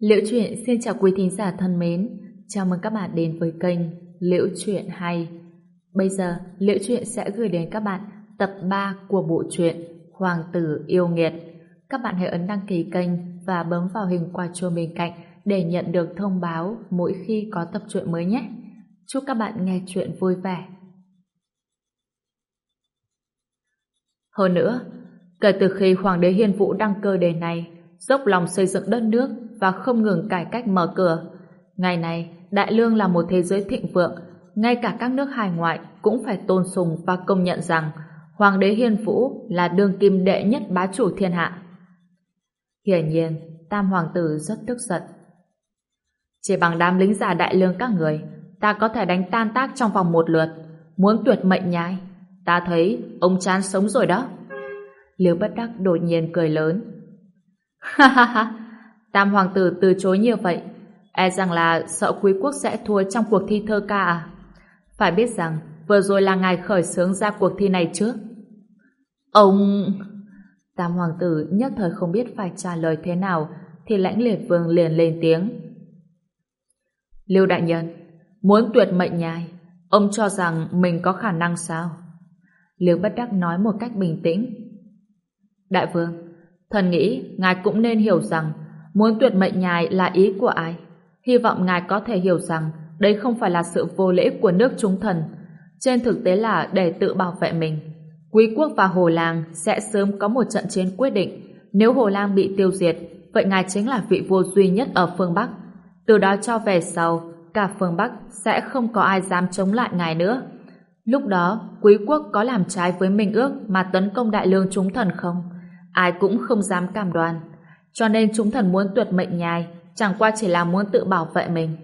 Liễu truyện xin chào quý thính giả thân mến, chào mừng các bạn đến với kênh Liễu truyện hay. Bây giờ, Liễu truyện sẽ gửi đến các bạn tập 3 của bộ truyện Hoàng tử yêu nghiệt. Các bạn hãy ấn đăng ký kênh và bấm vào hình quả chuông bên cạnh để nhận được thông báo mỗi khi có tập truyện mới nhé. Chúc các bạn nghe truyện vui vẻ. Hơn nữa, kể từ khi Hoàng đế Hiên Vũ đăng cơ đề này, dốc lòng xây dựng đất nước và không ngừng cải cách mở cửa. Ngày này, Đại Lương là một thế giới thịnh vượng, ngay cả các nước hải ngoại cũng phải tôn sùng và công nhận rằng Hoàng đế Hiên Vũ là đương kim đệ nhất bá chủ thiên hạ. Hiển nhiên, Tam Hoàng tử rất tức giận. Chỉ bằng đám lính giả đại lương các người, ta có thể đánh tan tác trong vòng một lượt. Muốn tuyệt mệnh nhai, ta thấy ông chán sống rồi đó. Liêu bất đắc đột nhiên cười lớn. Ha ha ha, Tam Hoàng tử từ chối như vậy, e rằng là sợ quý quốc sẽ thua trong cuộc thi thơ ca à? Phải biết rằng, vừa rồi là ngài khởi xướng ra cuộc thi này trước. Ông... Tam Hoàng tử nhất thời không biết phải trả lời thế nào, thì lãnh liệt vương liền lên tiếng. Lưu Đại Nhân, muốn tuyệt mệnh nhai, ông cho rằng mình có khả năng sao? Lưu Bất Đắc nói một cách bình tĩnh. Đại vương, thần nghĩ ngài cũng nên hiểu rằng muốn tuyệt mệnh nhài là ý của ai. Hy vọng ngài có thể hiểu rằng đây không phải là sự vô lễ của nước chúng thần. Trên thực tế là để tự bảo vệ mình. Quý quốc và Hồ Lang sẽ sớm có một trận chiến quyết định. Nếu Hồ Lang bị tiêu diệt, vậy ngài chính là vị vua duy nhất ở phương Bắc. Từ đó cho về sau, cả phương Bắc sẽ không có ai dám chống lại ngài nữa. Lúc đó, quý quốc có làm trái với minh ước mà tấn công đại lương chúng thần không? Ai cũng không dám cam đoan. Cho nên chúng thần muốn tuyệt mệnh nhai, chẳng qua chỉ là muốn tự bảo vệ mình.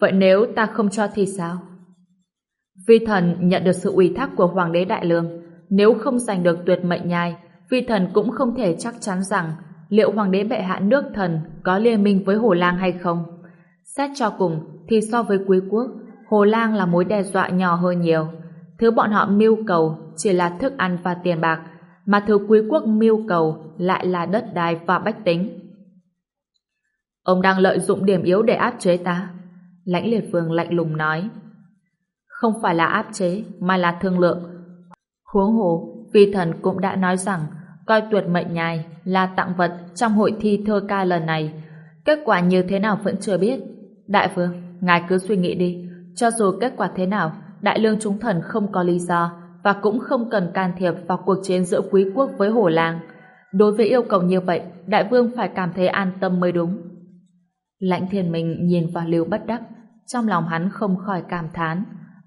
Vậy nếu ta không cho thì sao? Vi thần nhận được sự ủy thác của Hoàng đế Đại Lương. Nếu không giành được tuyệt mệnh nhai, Vi thần cũng không thể chắc chắn rằng liệu Hoàng đế bệ hạ nước thần có liên minh với Hồ Lang hay không. Xét cho cùng, thì so với quý quốc, Hồ Lang là mối đe dọa nhỏ hơn nhiều. Thứ bọn họ mưu cầu chỉ là thức ăn và tiền bạc, mà thứ quý quốc mưu cầu lại là đất đai và bách tính. Ông đang lợi dụng điểm yếu để áp chế ta. Lãnh liệt vương lạnh lùng nói. Không phải là áp chế, mà là thương lượng. Huống hồ, phi thần cũng đã nói rằng coi tuyệt mệnh nhài là tặng vật trong hội thi thơ ca lần này. Kết quả như thế nào vẫn chưa biết. Đại vương, ngài cứ suy nghĩ đi. Cho dù kết quả thế nào, đại lương chúng thần không có lý do và cũng không cần can thiệp vào cuộc chiến giữa quý quốc với Hồ Lang. Đối với yêu cầu như vậy, đại vương phải cảm thấy an tâm mới đúng. Lãnh thiên mình nhìn vào lưu bất đắc, trong lòng hắn không khỏi cảm thán.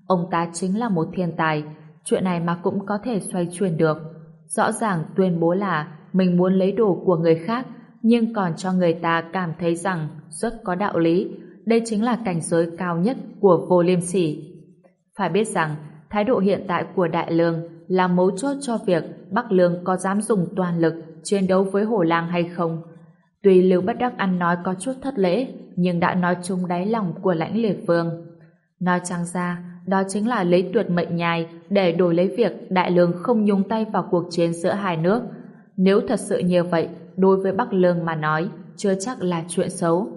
Ông ta chính là một thiên tài, chuyện này mà cũng có thể xoay chuyển được. Rõ ràng tuyên bố là mình muốn lấy đồ của người khác, nhưng còn cho người ta cảm thấy rằng rất có đạo lý. Đây chính là cảnh giới cao nhất của vô liêm sỉ. Phải biết rằng, thái độ hiện tại của Đại Lương là mấu chốt cho việc Bắc Lương có dám dùng toàn lực chiến đấu với Hồ Lang hay không. Tuy Lưu Bất Đắc ăn nói có chút thất lễ, nhưng đã nói chung đáy lòng của lãnh liệt vương. Nói chăng ra, đó chính là lấy tuyệt mệnh nhai để đổi lấy việc Đại Lương không nhúng tay vào cuộc chiến giữa hai nước. Nếu thật sự như vậy, đối với Bắc Lương mà nói, chưa chắc là chuyện xấu.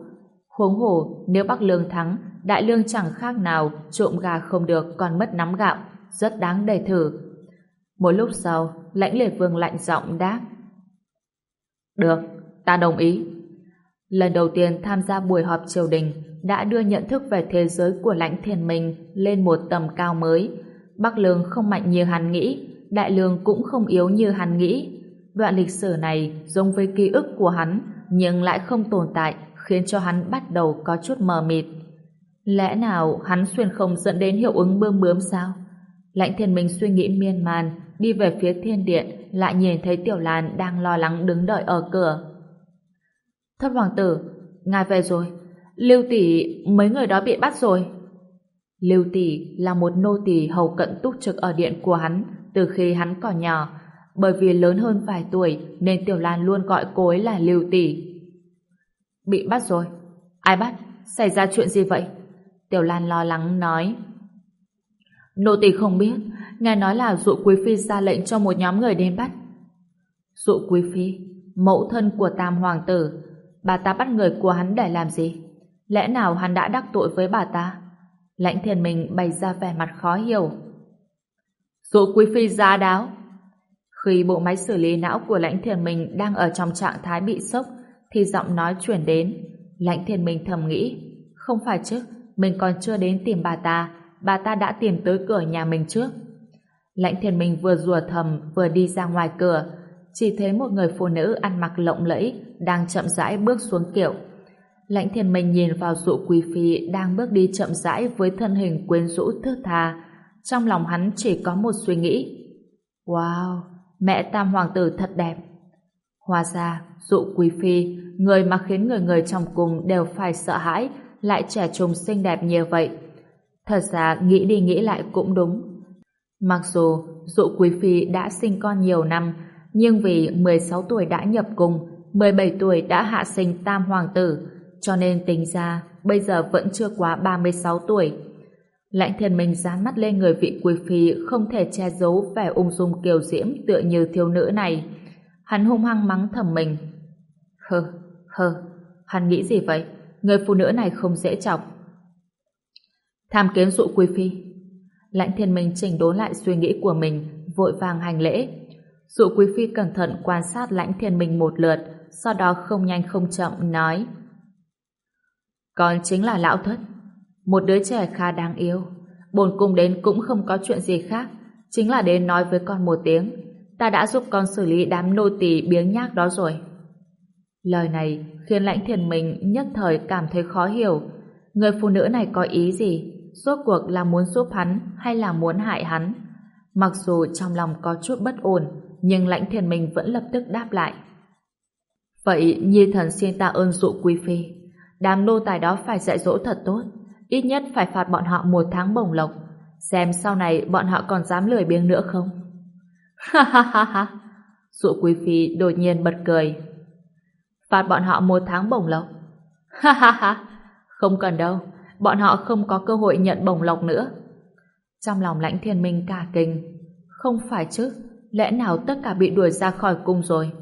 Huống hồ, nếu Bắc Lương thắng, Đại Lương chẳng khác nào trộm gà không được còn mất nắm gạo, rất đáng để thử. Một lúc sau, lãnh liệt vương lạnh giọng đáp. Được, ta đồng ý. Lần đầu tiên tham gia buổi họp triều đình đã đưa nhận thức về thế giới của lãnh thiền mình lên một tầm cao mới. Bắc Lương không mạnh như hắn nghĩ, Đại Lương cũng không yếu như hắn nghĩ. Đoạn lịch sử này giống với ký ức của hắn nhưng lại không tồn tại khiến cho hắn bắt đầu có chút mờ mịt. Lẽ nào hắn xuyên không dẫn đến hiệu ứng bơm bướm sao? Lãnh thiên minh suy nghĩ miên man, đi về phía thiên điện, lại nhìn thấy Tiểu Lan đang lo lắng đứng đợi ở cửa. Thất hoàng tử, ngài về rồi. Lưu tỷ, mấy người đó bị bắt rồi. Lưu tỷ là một nô tỳ hầu cận túc trực ở điện của hắn từ khi hắn còn nhỏ. Bởi vì lớn hơn vài tuổi nên Tiểu Lan luôn gọi cô ấy là Lưu tỷ. Bị bắt rồi. Ai bắt? Xảy ra chuyện gì vậy? Tiểu Lan lo lắng nói. Nô tỳ không biết, nghe nói là dụ quý phi ra lệnh cho một nhóm người đến bắt. Dụ quý phi, mẫu thân của tam hoàng tử, Bà ta bắt người của hắn để làm gì? Lẽ nào hắn đã đắc tội với bà ta? Lãnh thiên minh bày ra vẻ mặt khó hiểu. Dụ quý phi giá đáo. Khi bộ máy xử lý não của lãnh thiên minh đang ở trong trạng thái bị sốc, thì giọng nói chuyển đến. Lãnh thiên minh thầm nghĩ, không phải chứ, mình còn chưa đến tìm bà ta, bà ta đã tìm tới cửa nhà mình trước. Lãnh thiên minh vừa rùa thầm vừa đi ra ngoài cửa, chỉ thấy một người phụ nữ ăn mặc lộng lẫy đang chậm rãi bước xuống kiệu. Lãnh thiên minh nhìn vào dụ quý phi đang bước đi chậm rãi với thân hình quyến rũ thước tha. Trong lòng hắn chỉ có một suy nghĩ. Wow, mẹ tam hoàng tử thật đẹp. Hóa ra, dụ quý phi, người mà khiến người người trong cùng đều phải sợ hãi, lại trẻ trung xinh đẹp như vậy. Thật ra, nghĩ đi nghĩ lại cũng đúng. Mặc dù dụ quý phi đã sinh con nhiều năm, nhưng vì 16 tuổi đã nhập cung, 17 tuổi đã hạ sinh tam hoàng tử, cho nên tính ra bây giờ vẫn chưa quá 36 tuổi. Lãnh thiên minh dán mắt lên người vị quý phi không thể che giấu vẻ ung dung kiều diễm tựa như thiếu nữ này. Hắn hung hăng mắng thầm mình. Hơ, hơ, hắn nghĩ gì vậy? Người phụ nữ này không dễ chọc. Tham kiến dụ quý phi. Lãnh thiên minh chỉnh đốn lại suy nghĩ của mình, vội vàng hành lễ. Dụ quý phi cẩn thận quan sát lãnh thiên minh một lượt, sau đó không nhanh không chậm nói. Con chính là lão thất, một đứa trẻ khá đáng yêu. Bồn cung đến cũng không có chuyện gì khác, chính là đến nói với con một tiếng. Ta đã giúp con xử lý đám nô tỳ biếng nhác đó rồi. Lời này khiến lãnh thiền mình nhất thời cảm thấy khó hiểu. Người phụ nữ này có ý gì? Rốt cuộc là muốn giúp hắn hay là muốn hại hắn? Mặc dù trong lòng có chút bất ổn, nhưng lãnh thiền mình vẫn lập tức đáp lại. Vậy Nhi thần xin tạ ơn dụ quý phi. Đám nô tài đó phải dạy dỗ thật tốt. Ít nhất phải phạt bọn họ một tháng bổng lộc. Xem sau này bọn họ còn dám lười biếng nữa không? Ha ha ha ha! Dụ quý phi đột nhiên bật cười. Phạt bọn họ một tháng bổng lộc. Ha ha ha! Không cần đâu. Bọn họ không có cơ hội nhận bổng lộc nữa. Trong lòng lãnh thiên minh cả kinh. Không phải chứ? Lẽ nào tất cả bị đuổi ra khỏi cung rồi?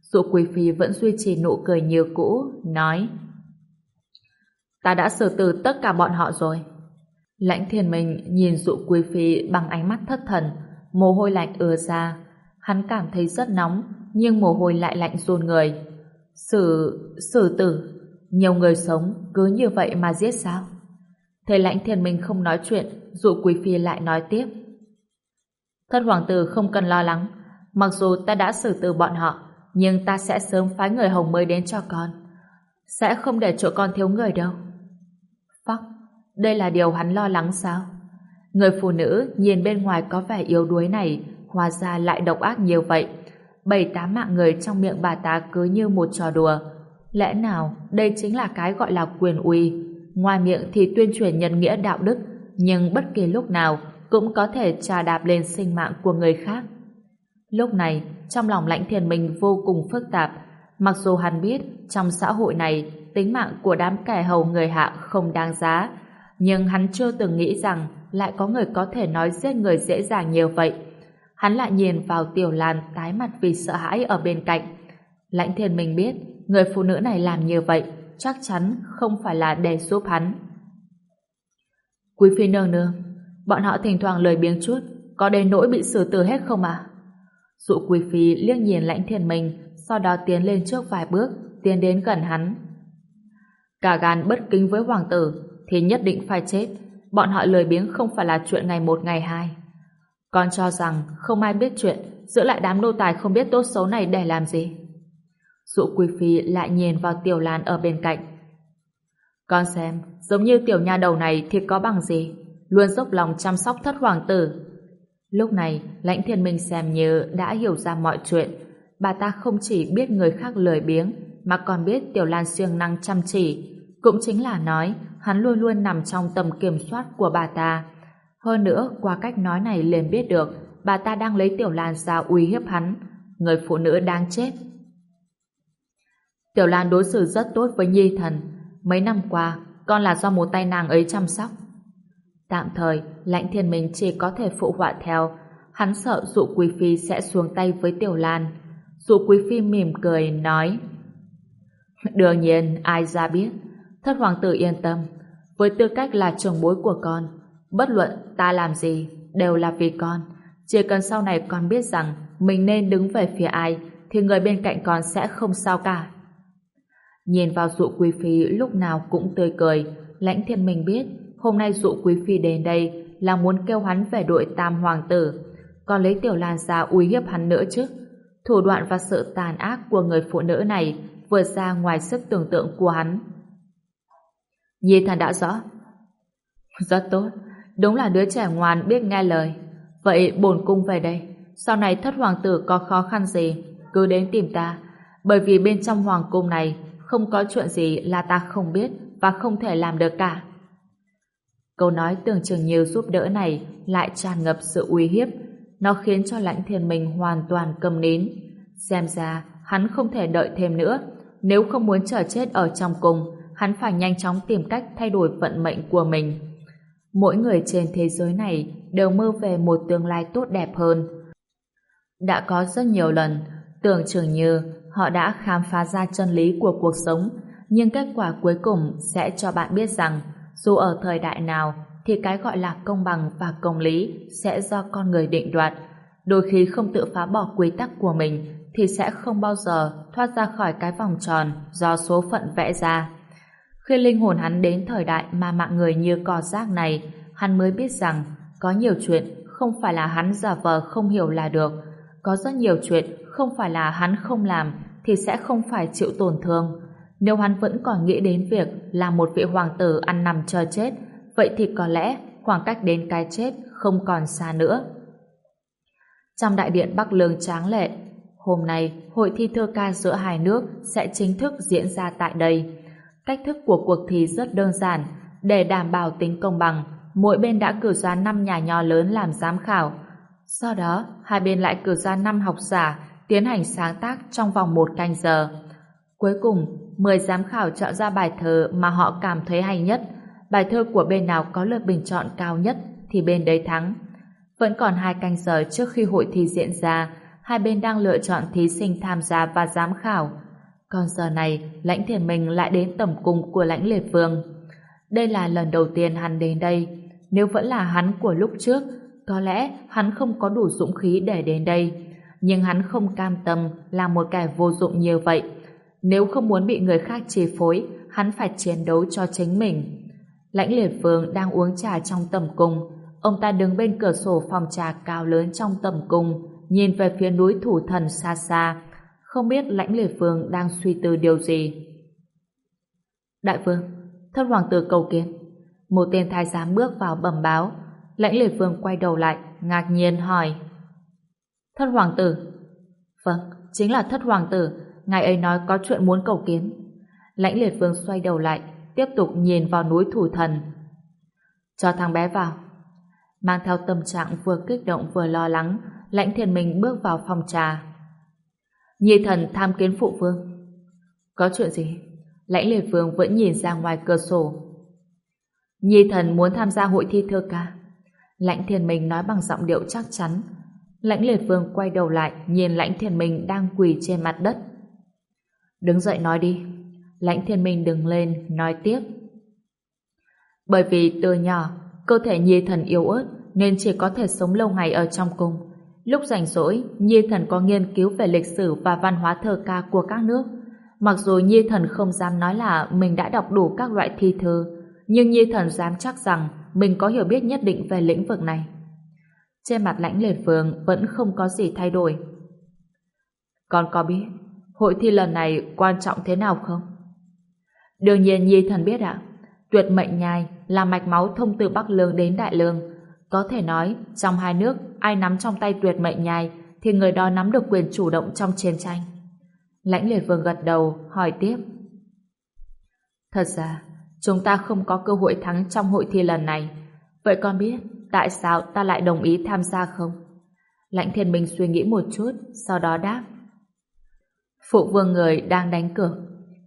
Dụ quý phi vẫn duy trì nụ cười như cũ, nói Ta đã xử tử tất cả bọn họ rồi. Lãnh thiên minh nhìn dụ quý phi bằng ánh mắt thất thần, mồ hôi lạnh ứa ra. Hắn cảm thấy rất nóng, nhưng mồ hôi lại lạnh run người. Xử... xử tử. Nhiều người sống, cứ như vậy mà giết sao? Thầy lãnh thiên minh không nói chuyện, dụ quý phi lại nói tiếp. Thất hoàng tử không cần lo lắng, mặc dù ta đã xử tử bọn họ, nhưng ta sẽ sớm phái người hồng mới đến cho con. Sẽ không để chỗ con thiếu người đâu. Phóc, đây là điều hắn lo lắng sao? Người phụ nữ nhìn bên ngoài có vẻ yếu đuối này, hóa ra lại độc ác nhiều vậy. Bảy tám mạng người trong miệng bà ta cứ như một trò đùa. Lẽ nào đây chính là cái gọi là quyền uy? Ngoài miệng thì tuyên truyền nhân nghĩa đạo đức, nhưng bất kỳ lúc nào cũng có thể trà đạp lên sinh mạng của người khác. Lúc này, trong lòng lãnh thiền mình vô cùng phức tạp, mặc dù hắn biết trong xã hội này tính mạng của đám kẻ hầu người hạ không đáng giá, nhưng hắn chưa từng nghĩ rằng lại có người có thể nói giết người dễ dàng nhiều vậy. Hắn lại nhìn vào tiểu lan tái mặt vì sợ hãi ở bên cạnh. Lãnh thiên mình biết, người phụ nữ này làm như vậy chắc chắn không phải là để giúp hắn. Quý phi nương nương, bọn họ thỉnh thoảng lời biếng chút, có đến nỗi bị xử tử hết không à? Dụ quý phi liếc nhìn lãnh thiên mình, sau đó tiến lên trước vài bước, tiến đến gần hắn. Cả gan bất kính với hoàng tử thì nhất định phải chết. Bọn họ lời biếng không phải là chuyện ngày một ngày hai. Con cho rằng không ai biết chuyện giữ lại đám nô tài không biết tốt xấu này để làm gì. Dụ quý phi lại nhìn vào tiểu lan ở bên cạnh. Con xem, giống như tiểu nha đầu này thì có bằng gì? Luôn dốc lòng chăm sóc thất hoàng tử. Lúc này, lãnh thiên minh xem như đã hiểu ra mọi chuyện. Bà ta không chỉ biết người khác lười biếng, mà còn biết Tiểu Lan siêng năng chăm chỉ. Cũng chính là nói, hắn luôn luôn nằm trong tầm kiểm soát của bà ta. Hơn nữa, qua cách nói này liền biết được, bà ta đang lấy Tiểu Lan ra uy hiếp hắn. Người phụ nữ đang chết. Tiểu Lan đối xử rất tốt với Nhi Thần. Mấy năm qua, con là do một tay nàng ấy chăm sóc. Tạm thời, lãnh thiên minh chỉ có thể phụ họa theo. Hắn sợ dụ quý phi sẽ xuống tay với Tiểu Lan. Dụ quý phi mỉm cười, nói Đương nhiên, ai ra biết. Thất hoàng tử yên tâm. Với tư cách là trưởng bối của con, bất luận ta làm gì, đều là vì con. Chỉ cần sau này con biết rằng mình nên đứng về phía ai, thì người bên cạnh con sẽ không sao cả. Nhìn vào dụ quý phi lúc nào cũng tươi cười, lãnh thiên mình biết hôm nay dụ quý phi đến đây là muốn kêu hắn về đội tam hoàng tử, còn lấy tiểu lan ra uy hiếp hắn nữa chứ. Thủ đoạn và sự tàn ác của người phụ nữ này vượt ra ngoài sức tưởng tượng của hắn. Nhi thần đã rõ. Rất tốt, đúng là đứa trẻ ngoan biết nghe lời. Vậy bổn cung về đây, sau này thất hoàng tử có khó khăn gì, cứ đến tìm ta, bởi vì bên trong hoàng cung này không có chuyện gì là ta không biết và không thể làm được cả. Câu nói tưởng chừng như giúp đỡ này lại tràn ngập sự uy hiếp, nó khiến cho lãnh thiên minh hoàn toàn cầm nín. Xem ra, hắn không thể đợi thêm nữa, nếu không muốn chờ chết ở trong cung, hắn phải nhanh chóng tìm cách thay đổi vận mệnh của mình. Mỗi người trên thế giới này đều mơ về một tương lai tốt đẹp hơn. Đã có rất nhiều lần, tưởng chừng như họ đã khám phá ra chân lý của cuộc sống, nhưng kết quả cuối cùng sẽ cho bạn biết rằng dù ở thời đại nào thì cái gọi là công bằng và công lý sẽ do con người định đoạt. Đôi khi không tự phá bỏ quy tắc của mình thì sẽ không bao giờ thoát ra khỏi cái vòng tròn do số phận vẽ ra. Khi linh hồn hắn đến thời đại mà mạng người như cò rác này, hắn mới biết rằng có nhiều chuyện không phải là hắn giả vờ không hiểu là được. Có rất nhiều chuyện không phải là hắn không làm thì sẽ không phải chịu tổn thương. Nếu hắn vẫn còn nghĩ đến việc là một vị hoàng tử ăn nằm chờ chết, vậy thì có lẽ khoảng cách đến cái chết không còn xa nữa. Trong đại điện Bắc Lương tráng lệ, hôm nay hội thi thơ ca giữa hai nước sẽ chính thức diễn ra tại đây. Cách thức của cuộc thi rất đơn giản, để đảm bảo tính công bằng, mỗi bên đã cử ra 5 nhà nho lớn làm giám khảo. Sau đó, hai bên lại cử ra 5 học giả tiến hành sáng tác trong vòng một canh giờ. Cuối cùng, 10 giám khảo chọn ra bài thơ mà họ cảm thấy hay nhất. Bài thơ của bên nào có lượt bình chọn cao nhất thì bên đấy thắng. Vẫn còn hai canh giờ trước khi hội thi diễn ra, hai bên đang lựa chọn thí sinh tham gia và giám khảo. Còn giờ này, lãnh thiền mình lại đến tầm cung của lãnh liệt vương. Đây là lần đầu tiên hắn đến đây. Nếu vẫn là hắn của lúc trước, có lẽ hắn không có đủ dũng khí để đến đây. Nhưng hắn không cam tâm là một kẻ vô dụng như vậy. Nếu không muốn bị người khác chi phối, hắn phải chiến đấu cho chính mình. Lãnh liệt vương đang uống trà trong tầm cung. Ông ta đứng bên cửa sổ phòng trà cao lớn trong tầm cung, nhìn về phía núi thủ thần xa xa, không biết lãnh lệ phương đang suy tư điều gì. Đại vương, thất hoàng tử cầu kiến. Một tên thái giám bước vào bẩm báo. Lãnh lệ phương quay đầu lại, ngạc nhiên hỏi. Thất hoàng tử. Vâng, chính là thất hoàng tử. Ngài ấy nói có chuyện muốn cầu kiến. Lãnh liệt vương xoay đầu lại, tiếp tục nhìn vào núi thủ thần. Cho thằng bé vào. Mang theo tâm trạng vừa kích động vừa lo lắng, lãnh thiền mình bước vào phòng trà. Nhi thần tham kiến phụ vương. Có chuyện gì? Lãnh liệt vương vẫn nhìn ra ngoài cửa sổ. Nhi thần muốn tham gia hội thi thơ ca. Lãnh thiền mình nói bằng giọng điệu chắc chắn. Lãnh liệt vương quay đầu lại nhìn lãnh thiền mình đang quỳ trên mặt đất. Đứng dậy nói đi. Lãnh thiên minh đứng lên, nói tiếp. Bởi vì từ nhỏ, cơ thể nhi thần yếu ớt nên chỉ có thể sống lâu ngày ở trong cung. Lúc rảnh rỗi, Nhi Thần có nghiên cứu về lịch sử và văn hóa thơ ca của các nước. Mặc dù Nhi Thần không dám nói là mình đã đọc đủ các loại thi thư, nhưng Nhi Thần dám chắc rằng mình có hiểu biết nhất định về lĩnh vực này. Trên mặt lãnh lệ vương vẫn không có gì thay đổi. Con có biết hội thi lần này quan trọng thế nào không? Đương nhiên Nhi Thần biết ạ. Tuyệt mệnh nhai là mạch máu thông từ Bắc Lương đến Đại Lương. Có thể nói, trong hai nước ai nắm trong tay tuyệt mệnh nhai thì người đó nắm được quyền chủ động trong chiến tranh. Lãnh liệt vương gật đầu, hỏi tiếp. Thật ra, chúng ta không có cơ hội thắng trong hội thi lần này. Vậy con biết tại sao ta lại đồng ý tham gia không? Lãnh thiên minh suy nghĩ một chút, sau đó đáp. Phụ vương người đang đánh cược.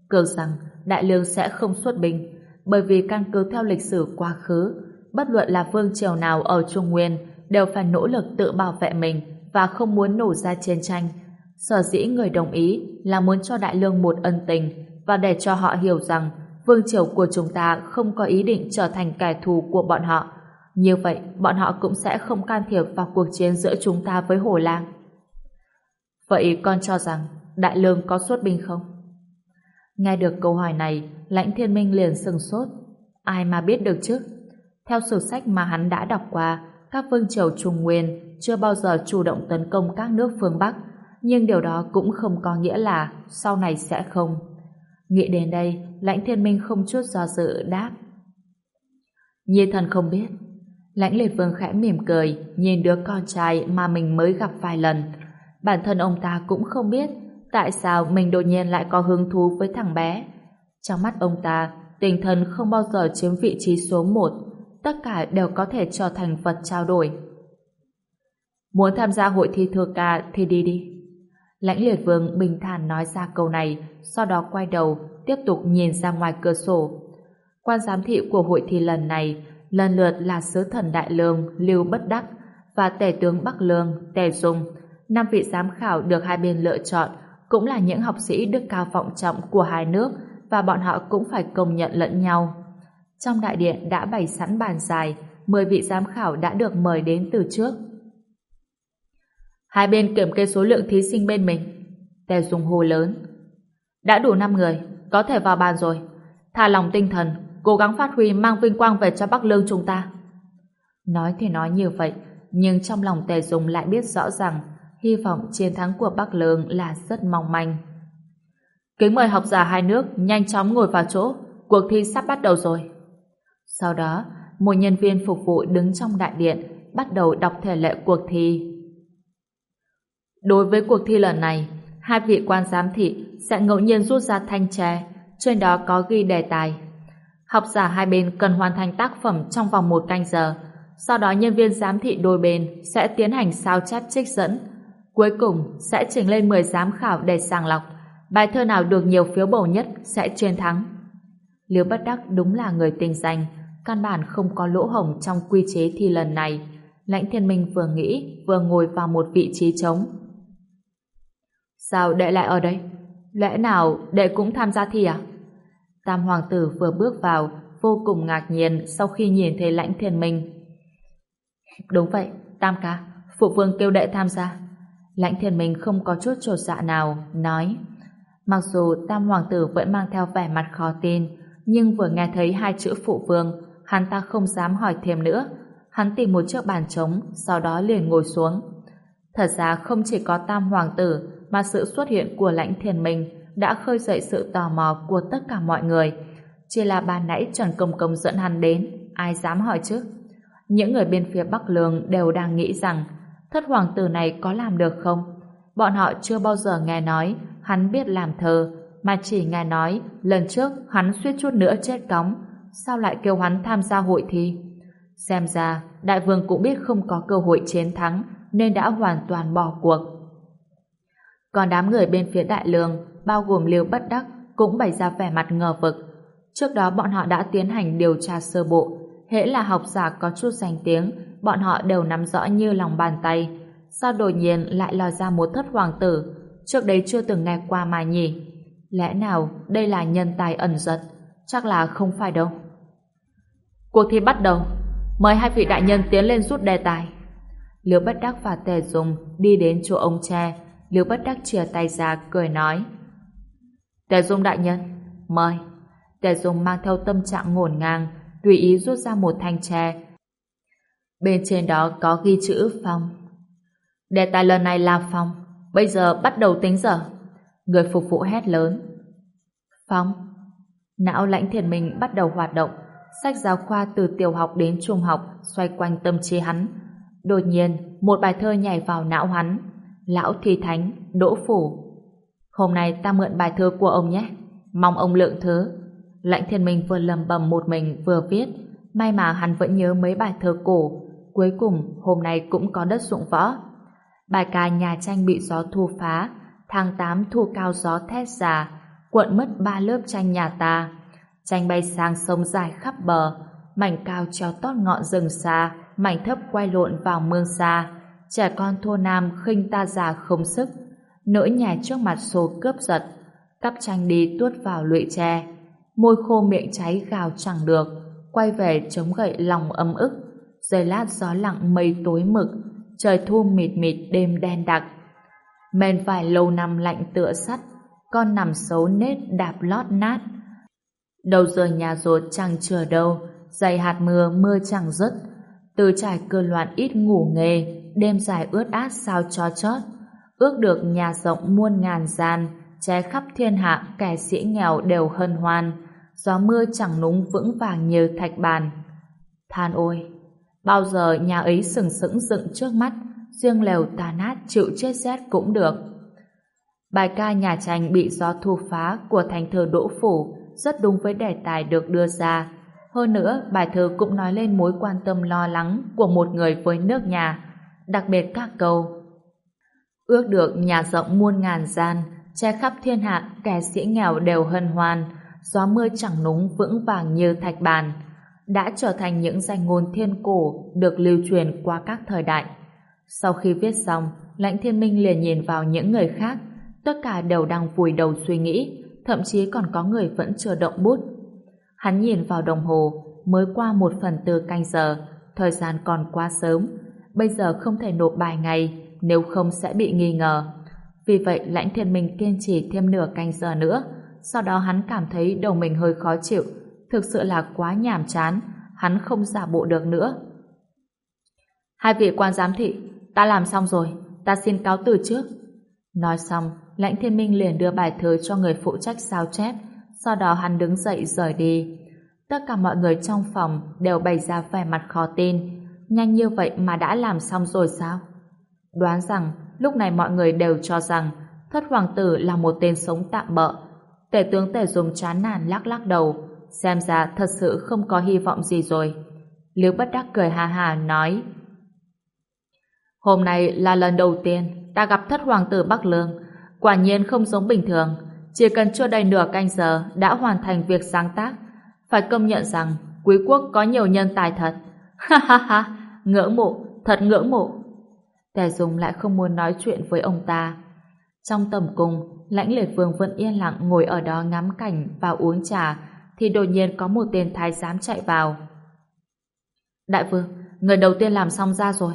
Cược rằng đại lương sẽ không xuất binh, bởi vì căn cứ theo lịch sử quá khứ, bất luận là vương triều nào ở Trung Nguyên đều phải nỗ lực tự bảo vệ mình và không muốn nổ ra chiến tranh. Sở dĩ người đồng ý là muốn cho Đại Lương một ân tình, và để cho họ hiểu rằng vương triều của chúng ta không có ý định trở thành kẻ thù của bọn họ. Như vậy, bọn họ cũng sẽ không can thiệp vào cuộc chiến giữa chúng ta với Hồ Lang. Vậy con cho rằng Đại Lương có xuất binh không? Nghe được câu hỏi này, Lãnh Thiên Minh liền sừng sốt. Ai mà biết được chứ? Theo sử sách mà hắn đã đọc qua, các vương triều Trung Nguyên chưa bao giờ chủ động tấn công các nước phương Bắc, nhưng điều đó cũng không có nghĩa là sau này sẽ không. Nghĩ đến đây, Lãnh Thiên Minh không chút do dự đáp. Nhi thần không biết. Lãnh Liệt Vương khẽ mỉm cười, nhìn đứa con trai mà mình mới gặp vài lần. Bản thân ông ta cũng không biết tại sao mình đột nhiên lại có hứng thú với thằng bé. Trong mắt ông ta, tình thần không bao giờ chiếm vị trí số một, tất cả đều có thể trở thành vật trao đổi. Muốn tham gia hội thi thơ ca thì đi đi. Lãnh liệt vương bình thản nói ra câu này, sau đó quay đầu, tiếp tục nhìn ra ngoài cửa sổ. Quan giám thị của hội thi lần này lần lượt là sứ thần Đại Lương Lưu Bất Đắc và tể tướng Bắc Lương Tề Dung. Năm vị giám khảo được hai bên lựa chọn cũng là những học sĩ đức cao vọng trọng của hai nước và bọn họ cũng phải công nhận lẫn nhau. Trong đại điện đã bày sẵn bàn dài, 10 vị giám khảo đã được mời đến từ trước. Hai bên kiểm kê số lượng thí sinh bên mình. Tề Dung hô lớn. Đã đủ 5 người, có thể vào bàn rồi. Thả lòng tinh thần, cố gắng phát huy mang vinh quang về cho Bắc Lương chúng ta. Nói thì nói như vậy, nhưng trong lòng Tề Dung lại biết rõ rằng hy vọng chiến thắng của Bắc Lương là rất mong manh. Kính mời học giả hai nước nhanh chóng ngồi vào chỗ, cuộc thi sắp bắt đầu rồi. Sau đó, một nhân viên phục vụ đứng trong đại điện bắt đầu đọc thể lệ cuộc thi. Đối với cuộc thi lần này, hai vị quan giám thị sẽ ngẫu nhiên rút ra thanh tre, trên đó có ghi đề tài. Học giả hai bên cần hoàn thành tác phẩm trong vòng một canh giờ, sau đó nhân viên giám thị đôi bên sẽ tiến hành sao chép trích dẫn. Cuối cùng sẽ trình lên 10 giám khảo để sàng lọc, bài thơ nào được nhiều phiếu bầu nhất sẽ chiến thắng. liễu Bất Đắc đúng là người tinh danh, căn bản không có lỗ hổng trong quy chế thi lần này. Lãnh Thiên Minh vừa nghĩ vừa ngồi vào một vị trí trống. Sao đệ lại ở đây? Lẽ nào đệ cũng tham gia thi à? Tam Hoàng tử vừa bước vào vô cùng ngạc nhiên sau khi nhìn thấy Lãnh Thiên Minh. Đúng vậy, Tam ca, Phụ Vương kêu đệ tham gia. Lãnh Thiên Minh không có chút trột dạ nào, nói Mặc dù Tam Hoàng tử vẫn mang theo vẻ mặt khó tin, nhưng vừa nghe thấy hai chữ Phụ Vương, hắn ta không dám hỏi thêm nữa. Hắn tìm một chiếc bàn trống, sau đó liền ngồi xuống. Thật ra không chỉ có Tam Hoàng tử, mà sự xuất hiện của lãnh thiền mình đã khơi dậy sự tò mò của tất cả mọi người. Chỉ là ban nãy Trần Công Công dẫn hắn đến, ai dám hỏi chứ? Những người bên phía Bắc Lương đều đang nghĩ rằng thất hoàng tử này có làm được không? Bọn họ chưa bao giờ nghe nói hắn biết làm thơ, mà chỉ nghe nói lần trước hắn suýt chút nữa chết cóng. Sao lại kêu hắn tham gia hội thi? Xem ra, đại vương cũng biết không có cơ hội chiến thắng nên đã hoàn toàn bỏ cuộc. Còn đám người bên phía đại lương, bao gồm Liêu Bất Đắc, cũng bày ra vẻ mặt ngờ vực. Trước đó bọn họ đã tiến hành điều tra sơ bộ. Hễ là học giả có chút danh tiếng, bọn họ đều nắm rõ như lòng bàn tay. Sao đột nhiên lại lòi ra một thất hoàng tử? Trước đấy chưa từng nghe qua mà nhỉ? Lẽ nào đây là nhân tài ẩn giật? Chắc là không phải đâu. Cuộc thi bắt đầu. Mời hai vị đại nhân tiến lên rút đề tài. Liễu Bất Đắc và Tề Dùng đi đến chỗ ông tre, Liễu Bất Đắc chia tay ra cười nói. Tề Dung đại nhân Mời. Tề Dung mang theo tâm trạng ngổn ngang tùy ý rút ra một thanh tre. Bên trên đó có ghi chữ Phong Đề tài lần này là Phong Bây giờ bắt đầu tính giờ. Người phục vụ hét lớn. Phong Não lãnh thiền mình bắt đầu hoạt động. Sách giáo khoa từ tiểu học đến trung học Xoay quanh tâm trí hắn Đột nhiên một bài thơ nhảy vào não hắn Lão Thi Thánh, Đỗ Phủ. Hôm nay ta mượn bài thơ của ông nhé. Mong ông lượng thứ. Lãnh thiên minh vừa lầm bầm một mình vừa viết. May mà hắn vẫn nhớ mấy bài thơ cổ. Cuối cùng hôm nay cũng có đất dụng võ. Bài ca nhà tranh bị gió thu phá. Tháng 8 thu cao gió thét già. Cuộn mất ba lớp tranh nhà ta. Tranh bay sang sông dài khắp bờ. Mảnh cao treo tót ngọn rừng xa. Mảnh thấp quay lộn vào mương xa trẻ con thô nam khinh ta già không sức, nỗi nhà trước mặt xô cướp giật. cắp tranh đi tuốt vào lụy tre, môi khô miệng cháy gào chẳng được, quay về chống gậy lòng ấm ức, giây lát gió lặng mây tối mực, trời thu mịt mịt đêm đen đặc. Men vải lâu năm lạnh tựa sắt, con nằm xấu nết đạp lót nát. Đầu giờ nhà rột chẳng chờ đâu, dày hạt mưa mưa chẳng rớt, từ trải cơ loạn ít ngủ nghề, đêm dài ướt át sao cho chót. Ước được nhà rộng muôn ngàn gian, che khắp thiên hạ kẻ sĩ nghèo đều hân hoan, gió mưa chẳng núng vững vàng như thạch bàn. Than ôi, bao giờ nhà ấy sừng sững dựng trước mắt, riêng lều tà nát chịu chết rét cũng được. Bài ca nhà tranh bị gió thu phá của thành thờ Đỗ Phủ rất đúng với đề tài được đưa ra. Hơn nữa, bài thơ cũng nói lên mối quan tâm lo lắng của một người với nước nhà, đặc biệt các câu. Ước được nhà rộng muôn ngàn gian, che khắp thiên hạ kẻ sĩ nghèo đều hân hoan, gió mưa chẳng núng vững vàng như thạch bàn, đã trở thành những danh ngôn thiên cổ được lưu truyền qua các thời đại. Sau khi viết xong, Lãnh Thiên Minh liền nhìn vào những người khác, tất cả đều đang vùi đầu suy nghĩ, thậm chí còn có người vẫn chưa động bút. Hắn nhìn vào đồng hồ, mới qua một phần tư canh giờ, thời gian còn quá sớm, bây giờ không thể nộp bài ngày, nếu không sẽ bị nghi ngờ. Vì vậy Lãnh Thiên Minh kiên trì thêm nửa canh giờ nữa, sau đó hắn cảm thấy đầu mình hơi khó chịu, thực sự là quá nhàm chán, hắn không giả bộ được nữa. Hai vị quan giám thị, ta làm xong rồi, ta xin cáo từ trước. Nói xong, Lãnh Thiên Minh liền đưa bài thơ cho người phụ trách sao chép, sau đó hắn đứng dậy rời đi. Tất cả mọi người trong phòng đều bày ra vẻ mặt khó tin, nhanh như vậy mà đã làm xong rồi sao? Đoán rằng lúc này mọi người đều cho rằng thất hoàng tử là một tên sống tạm bợ. Tể tướng Tể Dùng chán nản lắc lắc đầu, xem ra thật sự không có hy vọng gì rồi. Liễu Bất Đắc cười hà hà nói Hôm nay là lần đầu tiên ta gặp thất hoàng tử Bắc Lương, quả nhiên không giống bình thường, chỉ cần chưa đầy nửa canh giờ đã hoàn thành việc sáng tác, phải công nhận rằng quý quốc có nhiều nhân tài thật. Ha ha ha, ngưỡng mộ, thật ngưỡng mộ. Tề Dung lại không muốn nói chuyện với ông ta. Trong tầm cung, lãnh liệt vương vẫn yên lặng ngồi ở đó ngắm cảnh và uống trà, thì đột nhiên có một tên thái giám chạy vào. Đại vương, người đầu tiên làm xong ra rồi.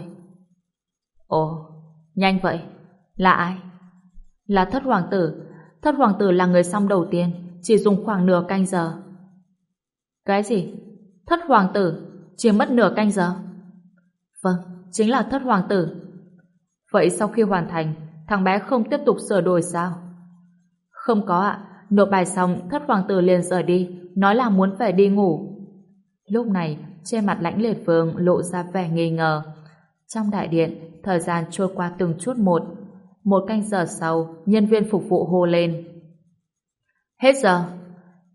Ồ, nhanh vậy. Là ai? Là thất hoàng tử. Thất hoàng tử là người xong đầu tiên, chỉ dùng khoảng nửa canh giờ. Cái gì? Thất hoàng tử? Chỉ mất nửa canh giờ? Vâng, chính là thất hoàng tử. Vậy sau khi hoàn thành, thằng bé không tiếp tục sửa đổi sao? Không có ạ, nộp bài xong thất hoàng tử liền rời đi, nói là muốn về đi ngủ. Lúc này, trên mặt lãnh liệt vương lộ ra vẻ nghi ngờ. Trong đại điện, thời gian trôi qua từng chút một. Một canh giờ sau, nhân viên phục vụ hô lên. Hết giờ!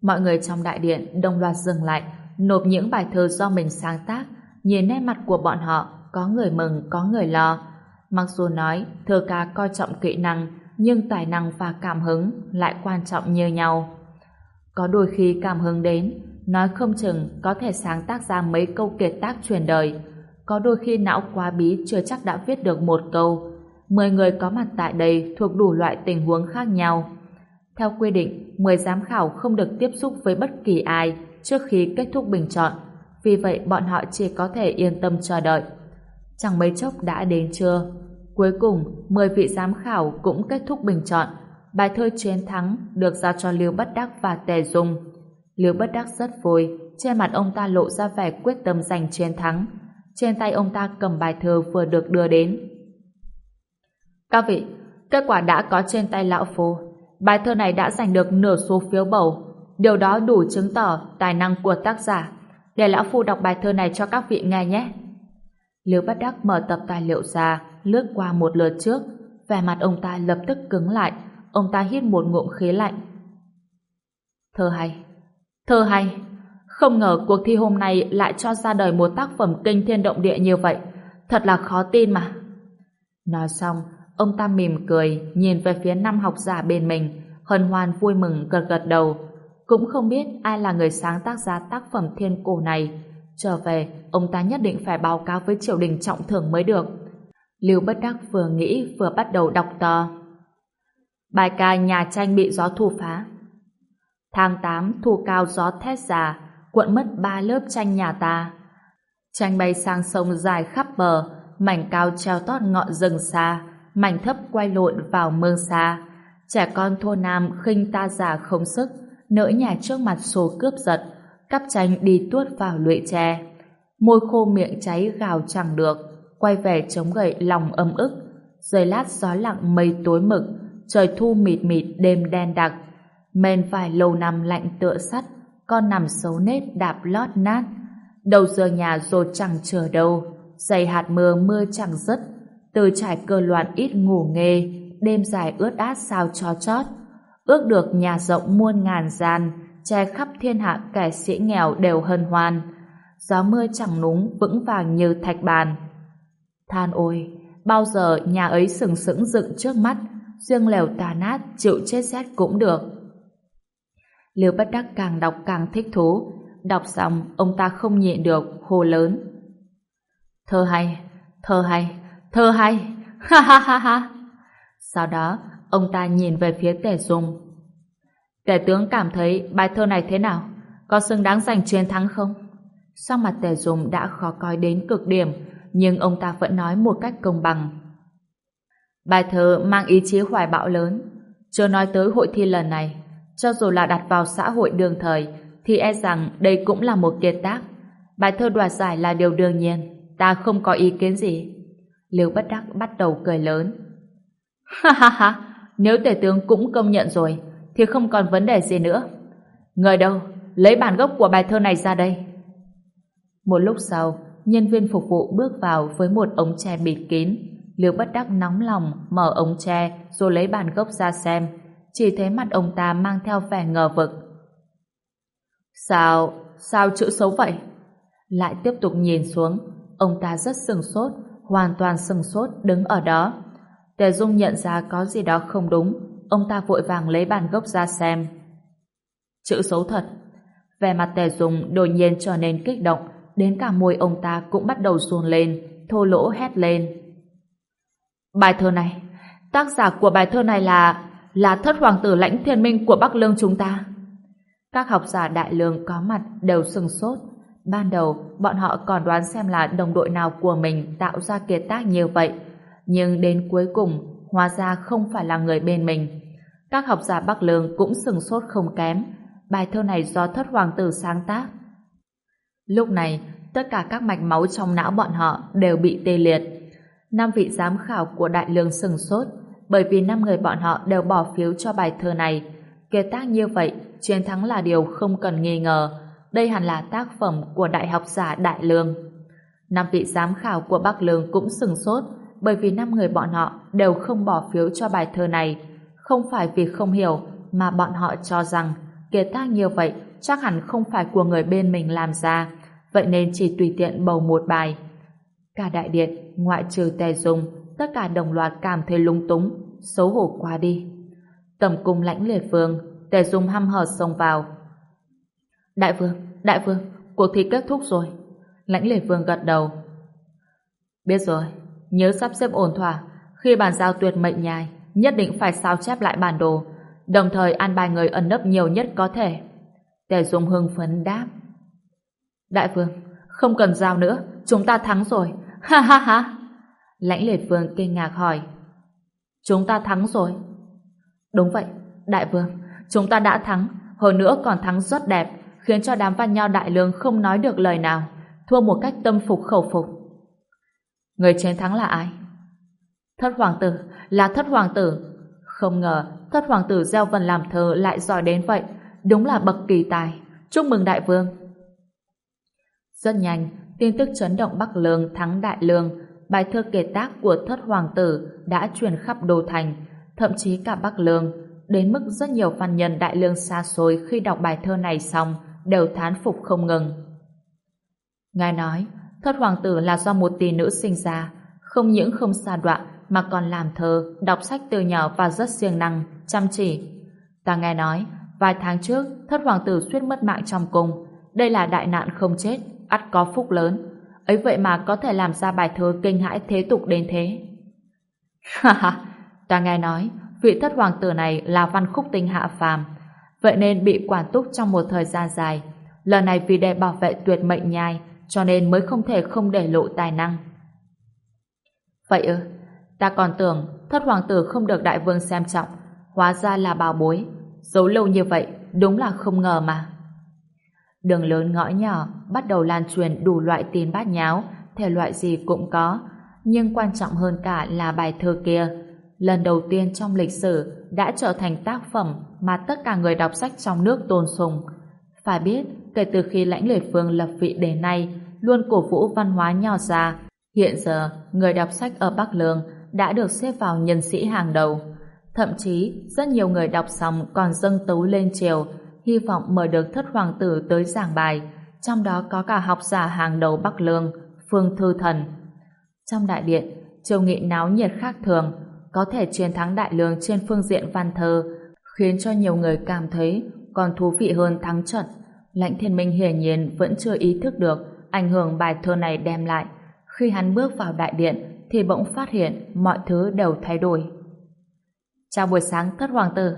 Mọi người trong đại điện đồng loạt dừng lại, nộp những bài thơ do mình sáng tác. Nhìn nét mặt của bọn họ, có người mừng, có người lo. Mặc dù nói thơ ca coi trọng kỹ năng, nhưng tài năng và cảm hứng lại quan trọng như nhau. Có đôi khi cảm hứng đến, nói không chừng có thể sáng tác ra mấy câu kiệt tác truyền đời. Có đôi khi não quá bí chưa chắc đã viết được một câu. Mười người có mặt tại đây thuộc đủ loại tình huống khác nhau. Theo quy định, 10 giám khảo không được tiếp xúc với bất kỳ ai trước khi kết thúc bình chọn. Vì vậy bọn họ chỉ có thể yên tâm chờ đợi. Chẳng mấy chốc đã đến trưa. Cuối cùng, 10 vị giám khảo cũng kết thúc bình chọn. Bài thơ chiến thắng được giao cho Liêu Bất Đắc và Tề Dung. Liêu Bất Đắc rất vui, trên mặt ông ta lộ ra vẻ quyết tâm giành chiến thắng. Trên tay ông ta cầm bài thơ vừa được đưa đến. Các vị, kết quả đã có trên tay lão phu. Bài thơ này đã giành được nửa số phiếu bầu. Điều đó đủ chứng tỏ tài năng của tác giả. Để lão phu đọc bài thơ này cho các vị nghe nhé. Liễu Bất Đắc mở tập tài liệu ra, lướt qua một lượt trước, vẻ mặt ông ta lập tức cứng lại, ông ta hít một ngụm khí lạnh. Thơ hay, thơ hay, không ngờ cuộc thi hôm nay lại cho ra đời một tác phẩm kinh thiên động địa như vậy, thật là khó tin mà. Nói xong, ông ta mỉm cười, nhìn về phía năm học giả bên mình, hân hoan vui mừng gật gật đầu. Cũng không biết ai là người sáng tác ra tác phẩm thiên cổ này. Trở về, ông ta nhất định phải báo cáo với triều đình trọng thưởng mới được. Lưu Bất Đắc vừa nghĩ vừa bắt đầu đọc tờ Bài ca nhà tranh bị gió thu phá. Tháng 8 thu cao gió thét già, cuộn mất ba lớp tranh nhà ta. Tranh bay sang sông dài khắp bờ, mảnh cao treo tót ngọn rừng xa, mảnh thấp quay lộn vào mương xa. Trẻ con thô nam khinh ta già không sức, nỡ nhà trước mặt sổ cướp giật, cắp tranh đi tuốt vào lụy tre. Môi khô miệng cháy gào chẳng được, quay về chống gậy lòng âm ức. Rời lát gió lặng mây tối mực, trời thu mịt mịt đêm đen đặc. Men vài lâu năm lạnh tựa sắt, con nằm xấu nết đạp lót nát. Đầu giờ nhà rồi chẳng chờ đâu, dày hạt mưa mưa chẳng dứt. Từ trải cơ loạn ít ngủ nghề đêm dài ướt át sao cho chót. Ước được nhà rộng muôn ngàn gian, che khắp thiên hạ kẻ sĩ nghèo đều hân hoan. Gió mưa chẳng núng vững vàng như thạch bàn. Than ôi, bao giờ nhà ấy sừng sững dựng trước mắt, riêng lèo tà nát chịu chết rét cũng được. Liêu bất đắc càng đọc càng thích thú, đọc xong ông ta không nhịn được, hô lớn. Thơ hay, thơ hay, thơ hay, ha ha ha ha. Sau đó, ông ta nhìn về phía tể dung. Tể tướng cảm thấy bài thơ này thế nào? Có xứng đáng giành chiến thắng không? Sau mặt tể dung đã khó coi đến cực điểm, nhưng ông ta vẫn nói một cách công bằng. Bài thơ mang ý chí hoài bão lớn, chưa nói tới hội thi lần này, cho dù là đặt vào xã hội đương thời, thì e rằng đây cũng là một kiệt tác. Bài thơ đoạt giải là điều đương nhiên, ta không có ý kiến gì. Liêu bất đắc bắt đầu cười lớn. Ha ha ha, nếu tể tướng cũng công nhận rồi, thì không còn vấn đề gì nữa. Người đâu, lấy bản gốc của bài thơ này ra đây. Một lúc sau, nhân viên phục vụ bước vào với một ống tre bịt kín. Liêu bất đắc nóng lòng mở ống tre rồi lấy bản gốc ra xem. Chỉ thấy mặt ông ta mang theo vẻ ngờ vực. Sao, sao chữ xấu vậy? Lại tiếp tục nhìn xuống, ông ta rất sừng sốt, hoàn toàn sừng sốt đứng ở đó. Tề Dung nhận ra có gì đó không đúng, ông ta vội vàng lấy bản gốc ra xem. Chữ xấu thật. Vẻ mặt Tề Dung đột nhiên trở nên kích động, đến cả môi ông ta cũng bắt đầu run lên, thô lỗ hét lên. Bài thơ này, tác giả của bài thơ này là là thất hoàng tử lãnh thiên minh của Bắc Lương chúng ta. Các học giả đại lương có mặt đều sừng sốt. Ban đầu, bọn họ còn đoán xem là đồng đội nào của mình tạo ra kiệt tác như vậy. Nhưng đến cuối cùng, hóa ra không phải là người bên mình. Các học giả Bắc Lương cũng sừng sốt không kém. Bài thơ này do thất hoàng tử sáng tác. Lúc này, tất cả các mạch máu trong não bọn họ đều bị tê liệt. Năm vị giám khảo của đại lương sừng sốt bởi vì năm người bọn họ đều bỏ phiếu cho bài thơ này. Kiệt tác như vậy, chiến thắng là điều không cần nghi ngờ. Đây hẳn là tác phẩm của đại học giả Đại Lương. Năm vị giám khảo của Bắc Lương cũng sừng sốt bởi vì năm người bọn họ đều không bỏ phiếu cho bài thơ này. Không phải vì không hiểu mà bọn họ cho rằng kiệt tác như vậy chắc hẳn không phải của người bên mình làm ra vậy nên chỉ tùy tiện bầu một bài. Cả đại điện, ngoại trừ tè dung, tất cả đồng loạt cảm thấy lung túng, xấu hổ quá đi. Tầm cung lãnh liệt vương, tề dung hăm hở xông vào. Đại vương, đại vương, cuộc thi kết thúc rồi. Lãnh lệ vương gật đầu. Biết rồi, nhớ sắp xếp ổn thỏa, khi bàn giao tuyệt mệnh nhai, nhất định phải sao chép lại bản đồ, đồng thời an bài người ẩn nấp nhiều nhất có thể. Tề Dung hưng phấn đáp. Đại vương, không cần giao nữa, chúng ta thắng rồi. Ha ha ha. Lãnh liệt vương kinh ngạc hỏi. Chúng ta thắng rồi. Đúng vậy, đại vương, chúng ta đã thắng, hơn nữa còn thắng rất đẹp, khiến cho đám văn nho đại lương không nói được lời nào, thua một cách tâm phục khẩu phục. Người chiến thắng là ai? Thất hoàng tử, là thất hoàng tử. Không ngờ, thất hoàng tử gieo vần làm thơ lại giỏi đến vậy, đúng là bậc kỳ tài. Chúc mừng đại vương. Rất nhanh, tin tức chấn động Bắc Lương thắng Đại Lương, bài thơ kể tác của thất hoàng tử đã truyền khắp đô thành, thậm chí cả Bắc Lương, đến mức rất nhiều văn nhân Đại Lương xa xôi khi đọc bài thơ này xong đều thán phục không ngừng. Ngài nói, thất hoàng tử là do một tỷ nữ sinh ra, không những không xa đoạn mà còn làm thơ, đọc sách từ nhỏ và rất siêng năng, chăm chỉ. Ta nghe nói, vài tháng trước, thất hoàng tử suýt mất mạng trong cung. Đây là đại nạn không chết, ắt có phúc lớn. Ấy vậy mà có thể làm ra bài thơ kinh hãi thế tục đến thế. Ha ha, ta nghe nói, vị thất hoàng tử này là văn khúc tinh hạ phàm, vậy nên bị quản túc trong một thời gian dài. Lần này vì để bảo vệ tuyệt mệnh nhai, cho nên mới không thể không để lộ tài năng. Vậy ư, ta còn tưởng thất hoàng tử không được đại vương xem trọng, hóa ra là bảo bối. Giấu lâu như vậy, đúng là không ngờ mà. Đường lớn ngõ nhỏ bắt đầu lan truyền đủ loại tin bát nháo, thể loại gì cũng có, nhưng quan trọng hơn cả là bài thơ kia. Lần đầu tiên trong lịch sử đã trở thành tác phẩm mà tất cả người đọc sách trong nước tôn sùng. Phải biết, kể từ khi lãnh lệ phương lập vị đến nay, luôn cổ vũ văn hóa nho ra. Hiện giờ, người đọc sách ở Bắc Lương đã được xếp vào nhân sĩ hàng đầu. Thậm chí, rất nhiều người đọc xong còn dâng tấu lên triều, hy vọng mời được thất hoàng tử tới giảng bài, trong đó có cả học giả hàng đầu Bắc Lương, Phương Thư Thần. Trong đại điện, triều nghị náo nhiệt khác thường, có thể chiến thắng đại lương trên phương diện văn thơ, khiến cho nhiều người cảm thấy còn thú vị hơn thắng trận. Lãnh thiên minh hiển nhiên vẫn chưa ý thức được ảnh hưởng bài thơ này đem lại. Khi hắn bước vào đại điện thì bỗng phát hiện mọi thứ đều thay đổi. Chào buổi sáng thất hoàng tử.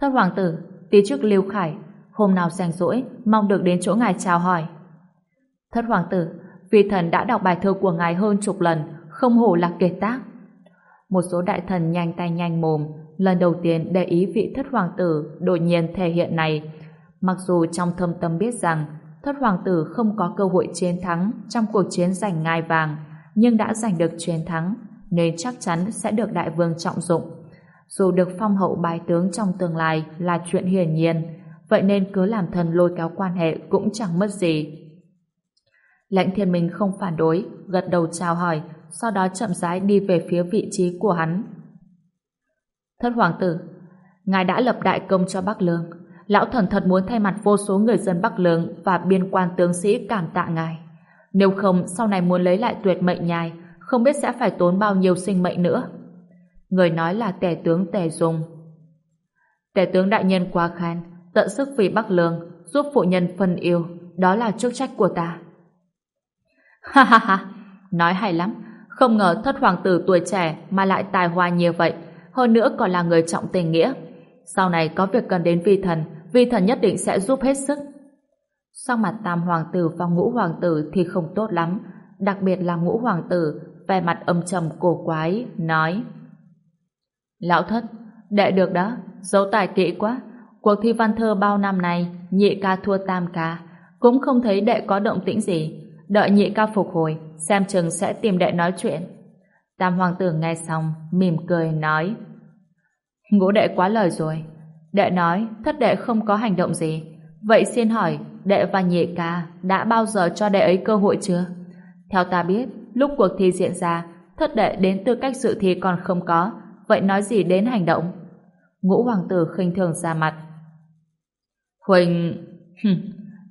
Thất hoàng tử, tí trước Lưu Khải, hôm nào rảnh rỗi, mong được đến chỗ ngài chào hỏi. Thất hoàng tử, vì thần đã đọc bài thơ của ngài hơn chục lần, không hổ là kiệt tác. Một số đại thần nhanh tay nhanh mồm, lần đầu tiên để ý vị thất hoàng tử đột nhiên thể hiện này. Mặc dù trong thâm tâm biết rằng thất hoàng tử không có cơ hội chiến thắng trong cuộc chiến giành ngai vàng, nhưng đã giành được chiến thắng, nên chắc chắn sẽ được đại vương trọng dụng. Dù được phong hậu bài tướng trong tương lai là chuyện hiển nhiên, vậy nên cứ làm thần lôi kéo quan hệ cũng chẳng mất gì. Lãnh thiên minh không phản đối, gật đầu chào hỏi, sau đó chậm rãi đi về phía vị trí của hắn. Thất hoàng tử, ngài đã lập đại công cho Bắc Lương. Lão thần thật muốn thay mặt vô số người dân Bắc Lương và biên quan tướng sĩ cảm tạ ngài. Nếu không, sau này muốn lấy lại tuyệt mệnh nhai, không biết sẽ phải tốn bao nhiêu sinh mệnh nữa. Người nói là tể tướng Tề dùng. Tể tướng đại nhân quá khen, tận sức vì Bắc Lương, giúp phụ nhân phân yêu, đó là chức trách của ta. Ha ha ha, nói hay lắm, không ngờ thất hoàng tử tuổi trẻ mà lại tài hoa nhiều vậy, hơn nữa còn là người trọng tình nghĩa. Sau này có việc cần đến vi thần, vi thần nhất định sẽ giúp hết sức. Sau mặt tam hoàng tử và ngũ hoàng tử thì không tốt lắm, đặc biệt là ngũ hoàng tử, vẻ mặt âm trầm cổ quái, nói Lão thất, đệ được đó, dấu tài kỹ quá. Cuộc thi văn thơ bao năm nay, nhị ca thua tam ca, cũng không thấy đệ có động tĩnh gì. Đợi nhị ca phục hồi, xem chừng sẽ tìm đệ nói chuyện. Tam hoàng tử nghe xong, mỉm cười nói Ngũ đệ quá lời rồi. Đệ nói thất đệ không có hành động gì. Vậy xin hỏi, đệ và nhị ca đã bao giờ cho đệ ấy cơ hội chưa? Theo ta biết, lúc cuộc thi diễn ra, thất đệ đến tư cách dự thi còn không có, vậy nói gì đến hành động? Ngũ hoàng tử khinh thường ra mặt. Huỳnh...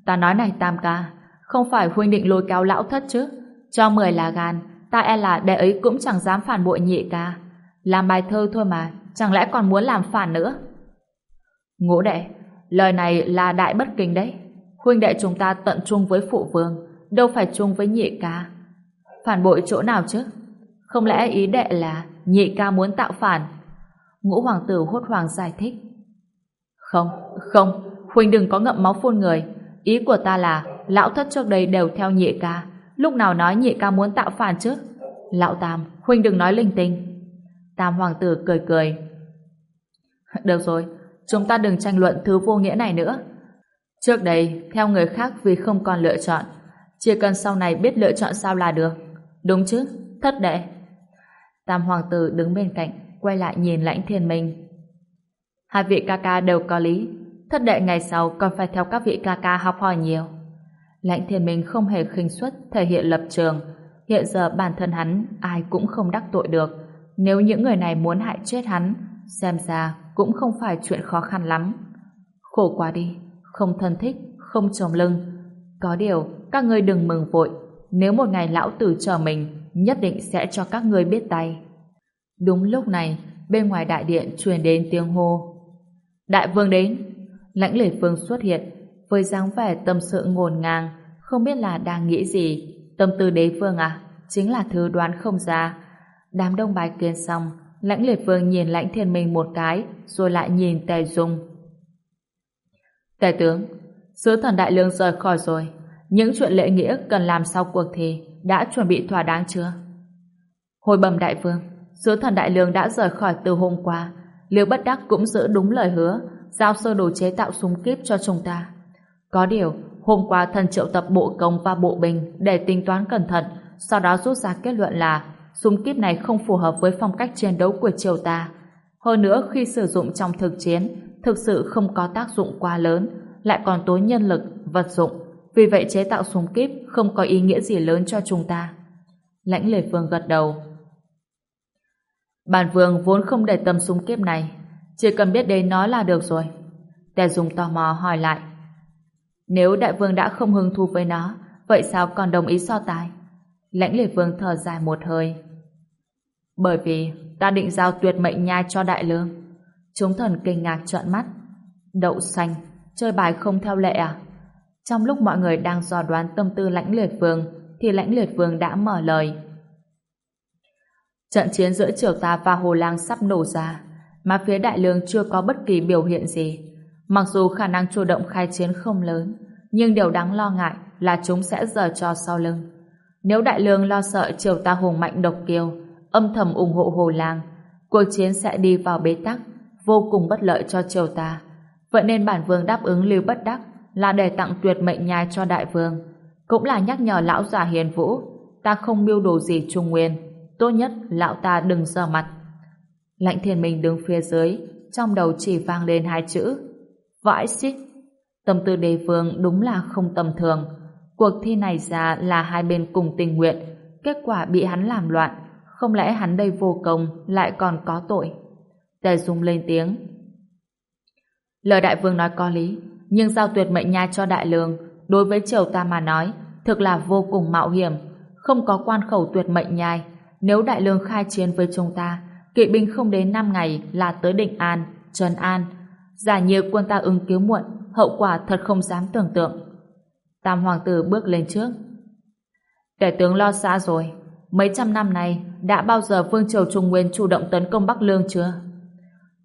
ta nói này tam ca, không phải Huynh định lôi kéo lão thất chứ? Cho mười là gan, ta e là đệ ấy cũng chẳng dám phản bội nhị ca. Làm bài thơ thôi mà, chẳng lẽ còn muốn làm phản nữa? Ngũ đệ, lời này là đại bất kính đấy. Huynh đệ chúng ta tận chung với phụ vương, đâu phải chung với nhị ca. Phản bội chỗ nào chứ? Không lẽ ý đệ là nhị ca muốn tạo phản? Ngũ hoàng tử hốt hoảng giải thích. Không, không, Huynh đừng có ngậm máu phun người. Ý của ta là lão thất trước đây đều theo nhị ca. Lúc nào nói nhị ca muốn tạo phản chứ? Lão Tam, Huynh đừng nói linh tinh. Tam hoàng tử cười cười. Được rồi, chúng ta đừng tranh luận thứ vô nghĩa này nữa. Trước đây, theo người khác vì không còn lựa chọn, chỉ cần sau này biết lựa chọn sao là được. Đúng chứ, thất đệ. Tam hoàng tử đứng bên cạnh, quay lại nhìn lãnh thiên minh. Hai vị ca ca đều có lý, thất đệ ngày sau còn phải theo các vị ca ca học hỏi nhiều. Lãnh thiên minh không hề khinh suất thể hiện lập trường. Hiện giờ bản thân hắn ai cũng không đắc tội được. Nếu những người này muốn hại chết hắn, xem ra cũng không phải chuyện khó khăn lắm. Khổ quá đi, không thân thích, không chồng lưng. Có điều, các ngươi đừng mừng vội. Nếu một ngày lão tử chờ mình, nhất định sẽ cho các ngươi biết tay. Đúng lúc này, bên ngoài đại điện truyền đến tiếng hô. Đại vương đến! Lãnh lễ vương xuất hiện, với dáng vẻ tâm sự ngổn ngang, không biết là đang nghĩ gì. Tâm tư đế vương à? Chính là thứ đoán không ra. Đám đông bài kiến xong, Lãnh liệt vương nhìn lãnh thiên minh một cái, rồi lại nhìn tề dung. Tề tướng, sứ thần đại lương rời khỏi rồi. Những chuyện lễ nghĩa cần làm sau cuộc thi đã chuẩn bị thỏa đáng chưa? Hồi bẩm đại vương, sứ thần đại lương đã rời khỏi từ hôm qua. Liêu bất đắc cũng giữ đúng lời hứa, giao sơ đồ chế tạo súng kíp cho chúng ta. Có điều, hôm qua thần triệu tập bộ công và bộ binh để tính toán cẩn thận, sau đó rút ra kết luận là súng kíp này không phù hợp với phong cách chiến đấu của triều ta. Hơn nữa, khi sử dụng trong thực chiến, thực sự không có tác dụng quá lớn, lại còn tốn nhân lực, vật dụng. Vì vậy chế tạo súng kíp không có ý nghĩa gì lớn cho chúng ta. Lãnh lệ vương gật đầu. Bản vương vốn không để tâm súng kiếp này, chỉ cần biết đến nó là được rồi. Tề Dung tò mò hỏi lại. Nếu đại vương đã không hứng thú với nó, vậy sao còn đồng ý so tài? Lãnh liệt vương thở dài một hơi. Bởi vì ta định giao tuyệt mệnh nhai cho đại lương. Chúng thần kinh ngạc trợn mắt. Đậu xanh, chơi bài không theo lệ à? Trong lúc mọi người đang dò đoán tâm tư lãnh liệt vương, thì lãnh liệt vương đã mở lời. Trận chiến giữa triều ta và Hồ Lang sắp nổ ra, mà phía đại lương chưa có bất kỳ biểu hiện gì. Mặc dù khả năng chủ động khai chiến không lớn, nhưng điều đáng lo ngại là chúng sẽ giở cho sau lưng. Nếu đại lương lo sợ triều ta hùng mạnh độc kiêu, âm thầm ủng hộ Hồ Lang, cuộc chiến sẽ đi vào bế tắc, vô cùng bất lợi cho triều ta. Vậy nên bản vương đáp ứng lưu bất đắc là để tặng tuyệt mệnh nhai cho đại vương, cũng là nhắc nhở lão già hiền vũ, ta không mưu đồ gì trung nguyên, tốt nhất lão ta đừng giở mặt. Lãnh thiên minh đứng phía dưới, trong đầu chỉ vang lên hai chữ, vãi xít. Tâm tư đề vương đúng là không tầm thường, cuộc thi này ra là hai bên cùng tình nguyện, kết quả bị hắn làm loạn, không lẽ hắn đây vô công lại còn có tội. Tề Dung lên tiếng. Lời đại vương nói có lý, nhưng giao tuyệt mệnh nha cho đại lương, đối với triều ta mà nói, thực là vô cùng mạo hiểm, không có quan khẩu tuyệt mệnh nhai. Nếu đại lương khai chiến với chúng ta, kỵ binh không đến 5 ngày là tới Định An, Trần An. Giả như quân ta ứng cứu muộn, hậu quả thật không dám tưởng tượng. Tam hoàng tử bước lên trước. Tể tướng lo xa rồi, mấy trăm năm nay đã bao giờ Vương Triều Trung Nguyên chủ động tấn công Bắc Lương chưa?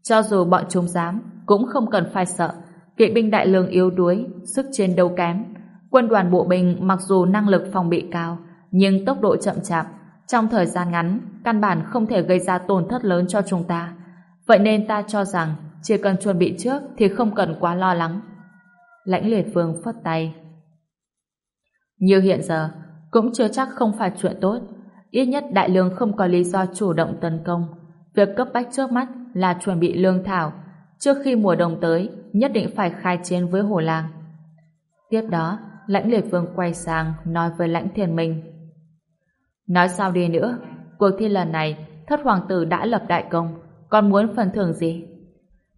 Cho dù bọn chúng dám, cũng không cần phải sợ. Kỵ binh đại lương yếu đuối, sức chiến đấu kém. Quân đoàn bộ binh mặc dù năng lực phòng bị cao, nhưng tốc độ chậm chạp. Trong thời gian ngắn, căn bản không thể gây ra tổn thất lớn cho chúng ta. Vậy nên ta cho rằng chỉ cần chuẩn bị trước thì không cần quá lo lắng. Lãnh liệt vương phất tay. Như hiện giờ, cũng chưa chắc không phải chuyện tốt. Ít nhất đại lương không có lý do chủ động tấn công. Việc cấp bách trước mắt là chuẩn bị lương thảo. Trước khi mùa đông tới, nhất định phải khai chiến với Hồ làng. Tiếp đó, lãnh liệt vương quay sang nói với lãnh thiền minh. Nói sao đi nữa, cuộc thi lần này thất hoàng tử đã lập đại công, còn muốn phần thưởng gì?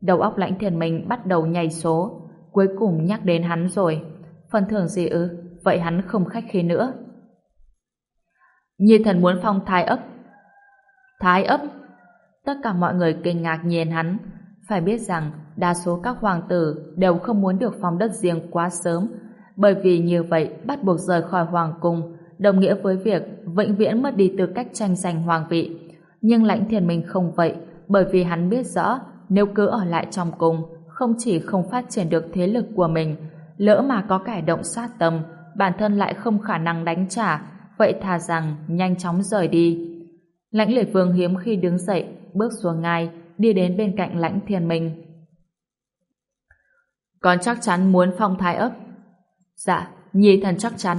Đầu óc lãnh thiền mình bắt đầu nhảy số, cuối cùng nhắc đến hắn rồi. Phần thưởng gì ư? Vậy hắn không khách khí nữa. Nhi thần muốn phong thái ấp. Thái ấp? Tất cả mọi người kinh ngạc nhìn hắn. Phải biết rằng đa số các hoàng tử đều không muốn được phong đất riêng quá sớm bởi vì như vậy bắt buộc rời khỏi hoàng cung đồng nghĩa với việc vĩnh viễn mất đi tư cách tranh giành hoàng vị. Nhưng lãnh thiền mình không vậy bởi vì hắn biết rõ nếu cứ ở lại trong cung không chỉ không phát triển được thế lực của mình lỡ mà có cải động sát tâm bản thân lại không khả năng đánh trả vậy thà rằng nhanh chóng rời đi. Lãnh liệt vương hiếm khi đứng dậy bước xuống ngai đi đến bên cạnh lãnh thiền minh. Con chắc chắn muốn phong thái ấp. Dạ, nhi thần chắc chắn.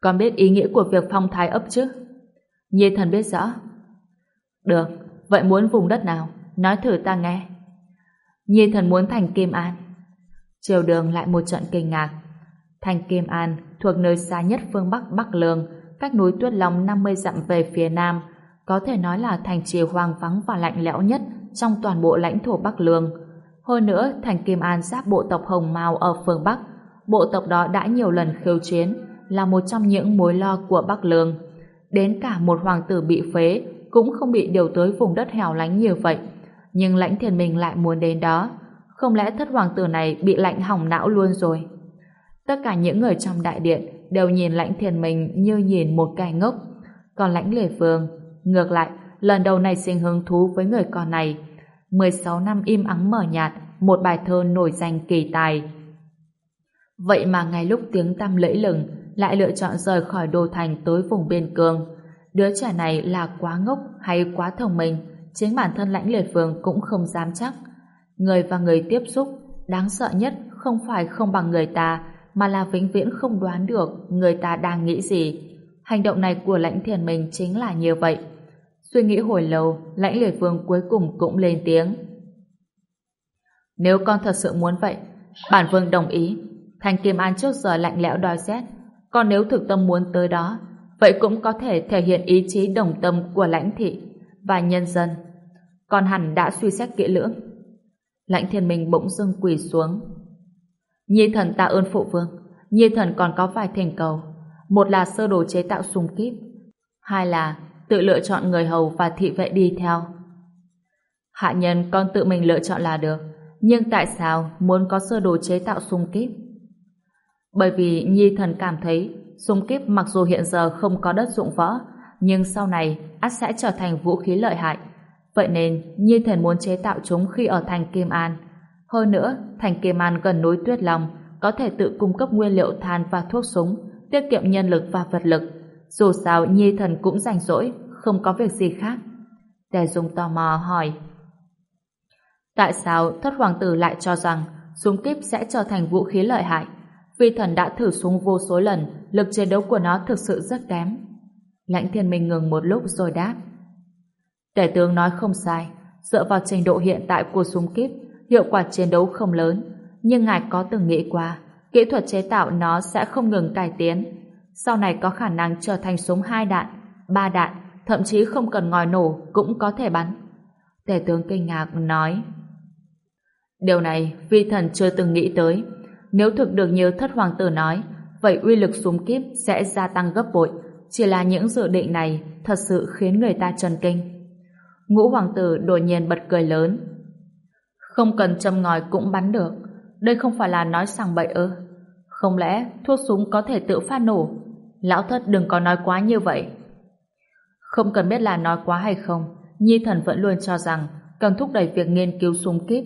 Con biết ý nghĩa của việc phong thái ấp chứ? Nhi thần biết rõ. Được, vậy muốn vùng đất nào? Nói thử ta nghe. Nhi thần muốn thành Kim An. Triều đường lại một trận kinh ngạc. Thành Kim An thuộc nơi xa nhất phương Bắc Bắc Lương, cách núi Tuyết Long 50 dặm về phía nam, có thể nói là thành trì hoang vắng và lạnh lẽo nhất trong toàn bộ lãnh thổ Bắc Lương. Hơn nữa, thành Kim An giáp bộ tộc Hồng Mao ở phương Bắc, bộ tộc đó đã nhiều lần khiêu chiến, là một trong những mối lo của Bắc Lương. Đến cả một hoàng tử bị phế cũng không bị điều tới vùng đất hẻo lánh như vậy. Nhưng lãnh thiền mình lại muốn đến đó. Không lẽ thất hoàng tử này bị lạnh hỏng não luôn rồi? Tất cả những người trong đại điện đều nhìn lãnh thiền mình như nhìn một kẻ ngốc. Còn lãnh lề phương ngược lại, lần đầu này sinh hứng thú với người con này. 16 năm im ắng mở nhạt, một bài thơ nổi danh kỳ tài. Vậy mà ngay lúc tiếng tăm lẫy lừng, lại lựa chọn rời khỏi đô thành tới vùng biên cương. Đứa trẻ này là quá ngốc hay quá thông minh, chính bản thân lãnh liệt vương cũng không dám chắc. Người và người tiếp xúc, đáng sợ nhất không phải không bằng người ta, mà là vĩnh viễn không đoán được người ta đang nghĩ gì. Hành động này của lãnh thiền mình chính là như vậy. Suy nghĩ hồi lâu, lãnh liệt vương cuối cùng cũng lên tiếng. Nếu con thật sự muốn vậy, bản vương đồng ý. Thành Kim An trước giờ lạnh lẽo đòi xét, còn nếu thực tâm muốn tới đó, vậy cũng có thể thể hiện ý chí đồng tâm của lãnh thị và nhân dân. Con hẳn đã suy xét kỹ lưỡng. Lãnh thiên minh bỗng dưng quỳ xuống. Nhi thần tạ ơn phụ vương, Nhi thần còn có vài thỉnh cầu. Một là sơ đồ chế tạo súng kíp, hai là tự lựa chọn người hầu và thị vệ đi theo. Hạ nhân con tự mình lựa chọn là được, nhưng tại sao muốn có sơ đồ chế tạo súng kíp? Bởi vì Nhi thần cảm thấy súng kíp mặc dù hiện giờ không có đất dụng võ, nhưng sau này ắt sẽ trở thành vũ khí lợi hại. Vậy nên Nhi thần muốn chế tạo chúng khi ở thành Kim An. Hơn nữa, thành Kim An gần núi Tuyết Long, có thể tự cung cấp nguyên liệu than và thuốc súng, tiết kiệm nhân lực và vật lực. Dù sao Nhi thần cũng rảnh rỗi, không có việc gì khác. Tề Dung tò mò hỏi. Tại sao thất hoàng tử lại cho rằng súng kíp sẽ trở thành vũ khí lợi hại? Vì thần đã thử súng vô số lần, lực chiến đấu của nó thực sự rất kém. Lãnh thiên minh ngừng một lúc rồi đáp. Tể tướng nói không sai, dựa vào trình độ hiện tại của súng kíp, hiệu quả chiến đấu không lớn, nhưng ngài có từng nghĩ qua, kỹ thuật chế tạo nó sẽ không ngừng cải tiến. Sau này có khả năng trở thành súng hai đạn, ba đạn, thậm chí không cần ngòi nổ cũng có thể bắn. Tể tướng kinh ngạc nói. Điều này vi thần chưa từng nghĩ tới. Nếu thực được như thất hoàng tử nói, vậy uy lực súng kíp sẽ gia tăng gấp bội. Chỉ là những dự định này thật sự khiến người ta chần kinh. Ngũ hoàng tử đột nhiên bật cười lớn. Không cần châm ngòi cũng bắn được. Đây không phải là nói sằng bậy ư. Không lẽ thuốc súng có thể tự phát nổ? Lão thất đừng có nói quá như vậy. Không cần biết là nói quá hay không, Nhi thần vẫn luôn cho rằng cần thúc đẩy việc nghiên cứu súng kíp.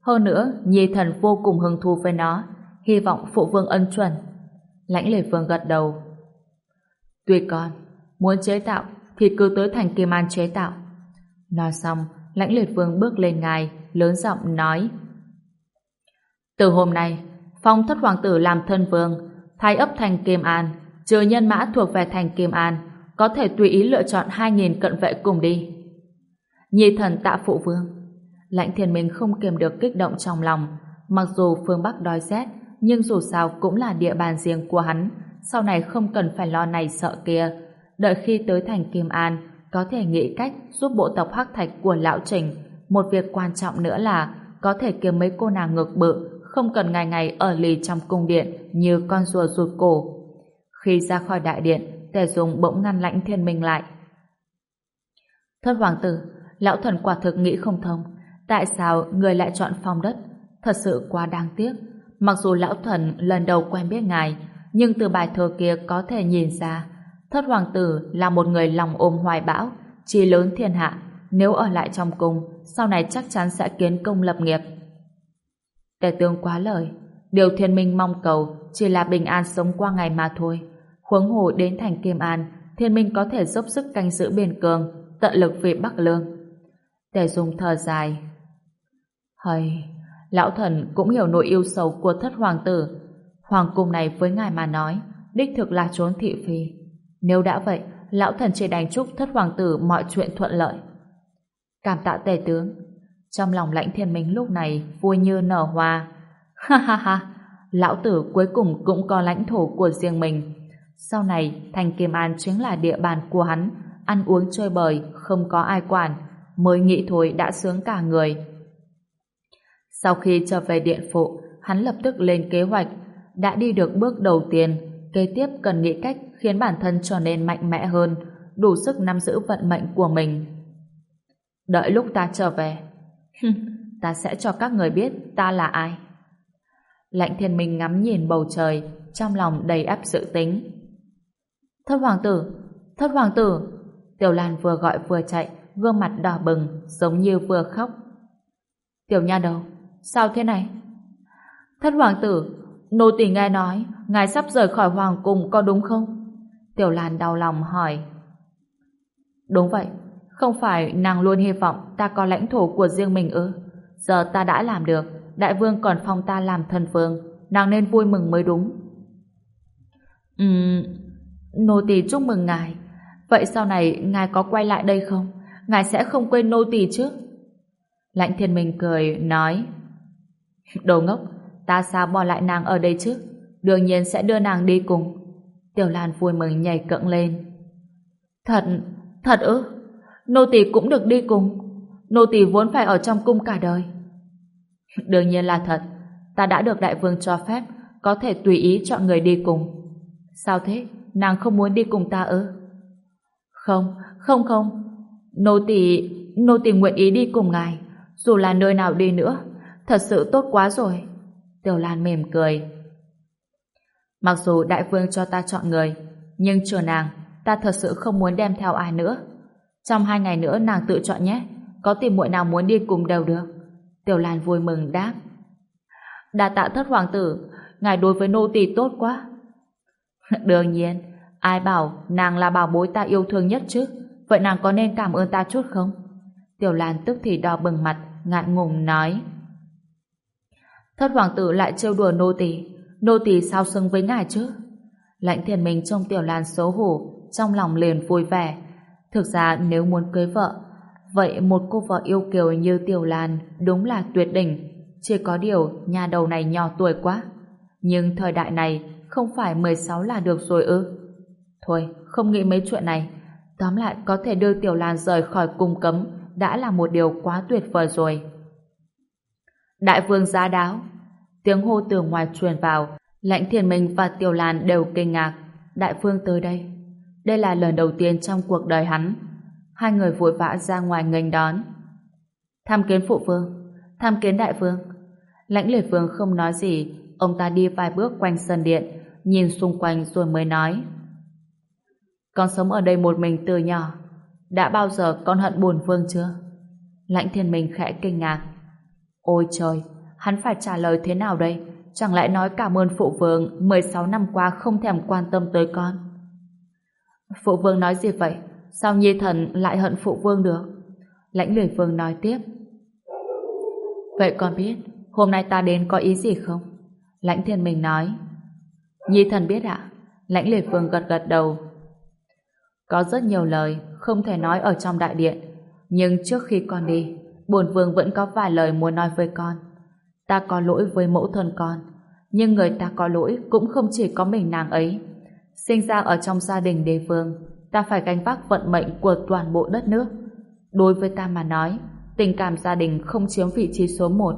Hơn nữa, Nhi thần vô cùng hứng thú với nó, hy vọng phụ vương ân chuẩn. Lãnh liệt vương gật đầu. Tuy con, muốn chế tạo thì cứ tới thành Kim An chế tạo. Nói xong, lãnh liệt vương bước lên ngài, lớn giọng nói. Từ hôm nay, phong thất hoàng tử làm thân vương, thay ấp thành Kim An, trừ nhân mã thuộc về thành Kim An, có thể tùy ý lựa chọn 2.000 cận vệ cùng đi. Nhi thần tạ phụ vương. Lãnh thiên minh không kiềm được kích động trong lòng, mặc dù phương Bắc đói rét, nhưng dù sao cũng là địa bàn riêng của hắn, sau này không cần phải lo này sợ kia. Đợi khi tới thành Kim An, có thể nghĩ cách giúp bộ tộc Hắc Thạch của Lão Trình. Một việc quan trọng nữa là có thể kiếm mấy cô nàng ngực bự, không cần ngày ngày ở lì trong cung điện như con rùa rụt cổ. Khi ra khỏi đại điện, Tề Dung bỗng ngăn lãnh thiên minh lại. Thất hoàng tử, lão thần quả thực nghĩ không thông. Tại sao người lại chọn phong đất? Thật sự quá đáng tiếc. Mặc dù lão thần lần đầu quen biết ngài, nhưng từ bài thơ kia có thể nhìn ra thất hoàng tử là một người lòng ôm hoài bão, chi lớn thiên hạ. Nếu ở lại trong cung, sau này chắc chắn sẽ kiến công lập nghiệp. Tề tướng quá lời. Điều thiên minh mong cầu chỉ là bình an sống qua ngày mà thôi. Huống hồ đến thành Kim An, thiên minh có thể dốc sức canh giữ biên cường, tận lực vì Bắc Lương. Tề dùng thở dài. hầy lão thần cũng hiểu nỗi yêu sầu của thất hoàng tử. Hoàng cung này với ngài mà nói, đích thực là trốn thị phi. Nếu đã vậy, lão thần chỉ đành chúc thất hoàng tử mọi chuyện thuận lợi. Cảm tạ tề tướng. Trong lòng lãnh thiên minh lúc này vui như nở hoa. Ha ha ha, lão tử cuối cùng cũng có lãnh thổ của riêng mình. Sau này, thành Kim An chính là địa bàn của hắn, ăn uống chơi bời, không có ai quản, mới nghĩ thôi đã sướng cả người. Sau khi trở về điện phụ, hắn lập tức lên kế hoạch, đã đi được bước đầu tiên, kế tiếp cần nghĩ cách khiến bản thân trở nên mạnh mẽ hơn, đủ sức nắm giữ vận mệnh của mình. Đợi lúc ta trở về, ta sẽ cho các người biết ta là ai. Lạnh thiên minh ngắm nhìn bầu trời, trong lòng đầy áp sự tính. Thất hoàng tử, thất hoàng tử. Tiểu Lan vừa gọi vừa chạy, gương mặt đỏ bừng, giống như vừa khóc. Tiểu nha đầu, sao thế này? Thất hoàng tử, nô tỳ nghe nói, ngài sắp rời khỏi hoàng cung có đúng không? Tiểu Lan đau lòng hỏi. Đúng vậy, không phải nàng luôn hy vọng ta có lãnh thổ của riêng mình ư? Giờ ta đã làm được, đại vương còn phong ta làm thần vương, nàng nên vui mừng mới đúng. Ừm, nô tỳ chúc mừng ngài. Vậy sau này ngài có quay lại đây không? Ngài sẽ không quên nô tỳ chứ? Lãnh thiên minh cười, nói Đồ ngốc, ta sao bỏ lại nàng ở đây chứ? Đương nhiên sẽ đưa nàng đi cùng. Tiểu Lan vui mừng nhảy cẫng lên. Thật, thật ư? Nô tỳ cũng được đi cùng. Nô tỳ vốn phải ở trong cung cả đời. Đương nhiên là thật. Ta đã được đại vương cho phép có thể tùy ý chọn người đi cùng. Sao thế? Nàng không muốn đi cùng ta ư? Không, không không. Nô tỳ, nô tỳ nguyện ý đi cùng ngài, dù là nơi nào đi nữa. Thật sự tốt quá rồi. Tiểu Lan mềm cười. Mặc dù đại vương cho ta chọn người, nhưng chờ nàng, ta thật sự không muốn đem theo ai nữa. Trong hai ngày nữa nàng tự chọn nhé, có tìm muội nào muốn đi cùng đều được. Tiểu Lan vui mừng đáp. Đa tạ thất hoàng tử, ngài đối với nô tỳ tốt quá. Đương nhiên, ai bảo nàng là bảo bối ta yêu thương nhất chứ? Vậy nàng có nên cảm ơn ta chút không? Tiểu Lan tức thì đỏ bừng mặt, ngại ngùng nói. Thất hoàng tử lại trêu đùa nô tỳ, nô tỳ sao xứng với ngài chứ? Lãnh thiền mình trông Tiểu Lan xấu hổ, trong lòng liền vui vẻ. Thực ra nếu muốn cưới vợ, vậy một cô vợ yêu kiều như Tiểu Lan đúng là tuyệt đỉnh. Chỉ có điều nhà đầu này nhỏ tuổi quá. Nhưng thời đại này không phải 16 là được rồi ư? Thôi, không nghĩ mấy chuyện này. Tóm lại có thể đưa Tiểu Lan rời khỏi cung cấm đã là một điều quá tuyệt vời rồi. Đại vương giá đáo. Tiếng hô từ ngoài truyền vào, Lãnh Thiên Minh và Tiểu Lan đều kinh ngạc. Đại vương tới đây. Đây là lần đầu tiên trong cuộc đời hắn. Hai người vội vã ra ngoài nghênh đón. Tham kiến phụ vương, tham kiến đại vương. Lãnh liệt vương không nói gì, ông ta đi vài bước quanh sân điện, nhìn xung quanh rồi mới nói. Con sống ở đây một mình từ nhỏ. Đã bao giờ con hận buồn vương chưa? Lãnh thiên minh khẽ kinh ngạc. Ôi trời, hắn phải trả lời thế nào đây? Chẳng lẽ nói cảm ơn phụ vương 16 năm qua không thèm quan tâm tới con? Phụ vương nói gì vậy? Sao nhi thần lại hận phụ vương được? Lãnh lười vương nói tiếp. Vậy con biết hôm nay ta đến có ý gì không? Lãnh thiên mình nói. Nhi thần biết ạ. Lãnh liệt vương gật gật đầu. Có rất nhiều lời không thể nói ở trong đại điện. Nhưng trước khi con đi, bổn vương vẫn có vài lời muốn nói với con. Ta có lỗi với mẫu thân con, nhưng người ta có lỗi cũng không chỉ có mình nàng ấy. Sinh ra ở trong gia đình đế vương, ta phải gánh vác vận mệnh của toàn bộ đất nước. Đối với ta mà nói, tình cảm gia đình không chiếm vị trí số một.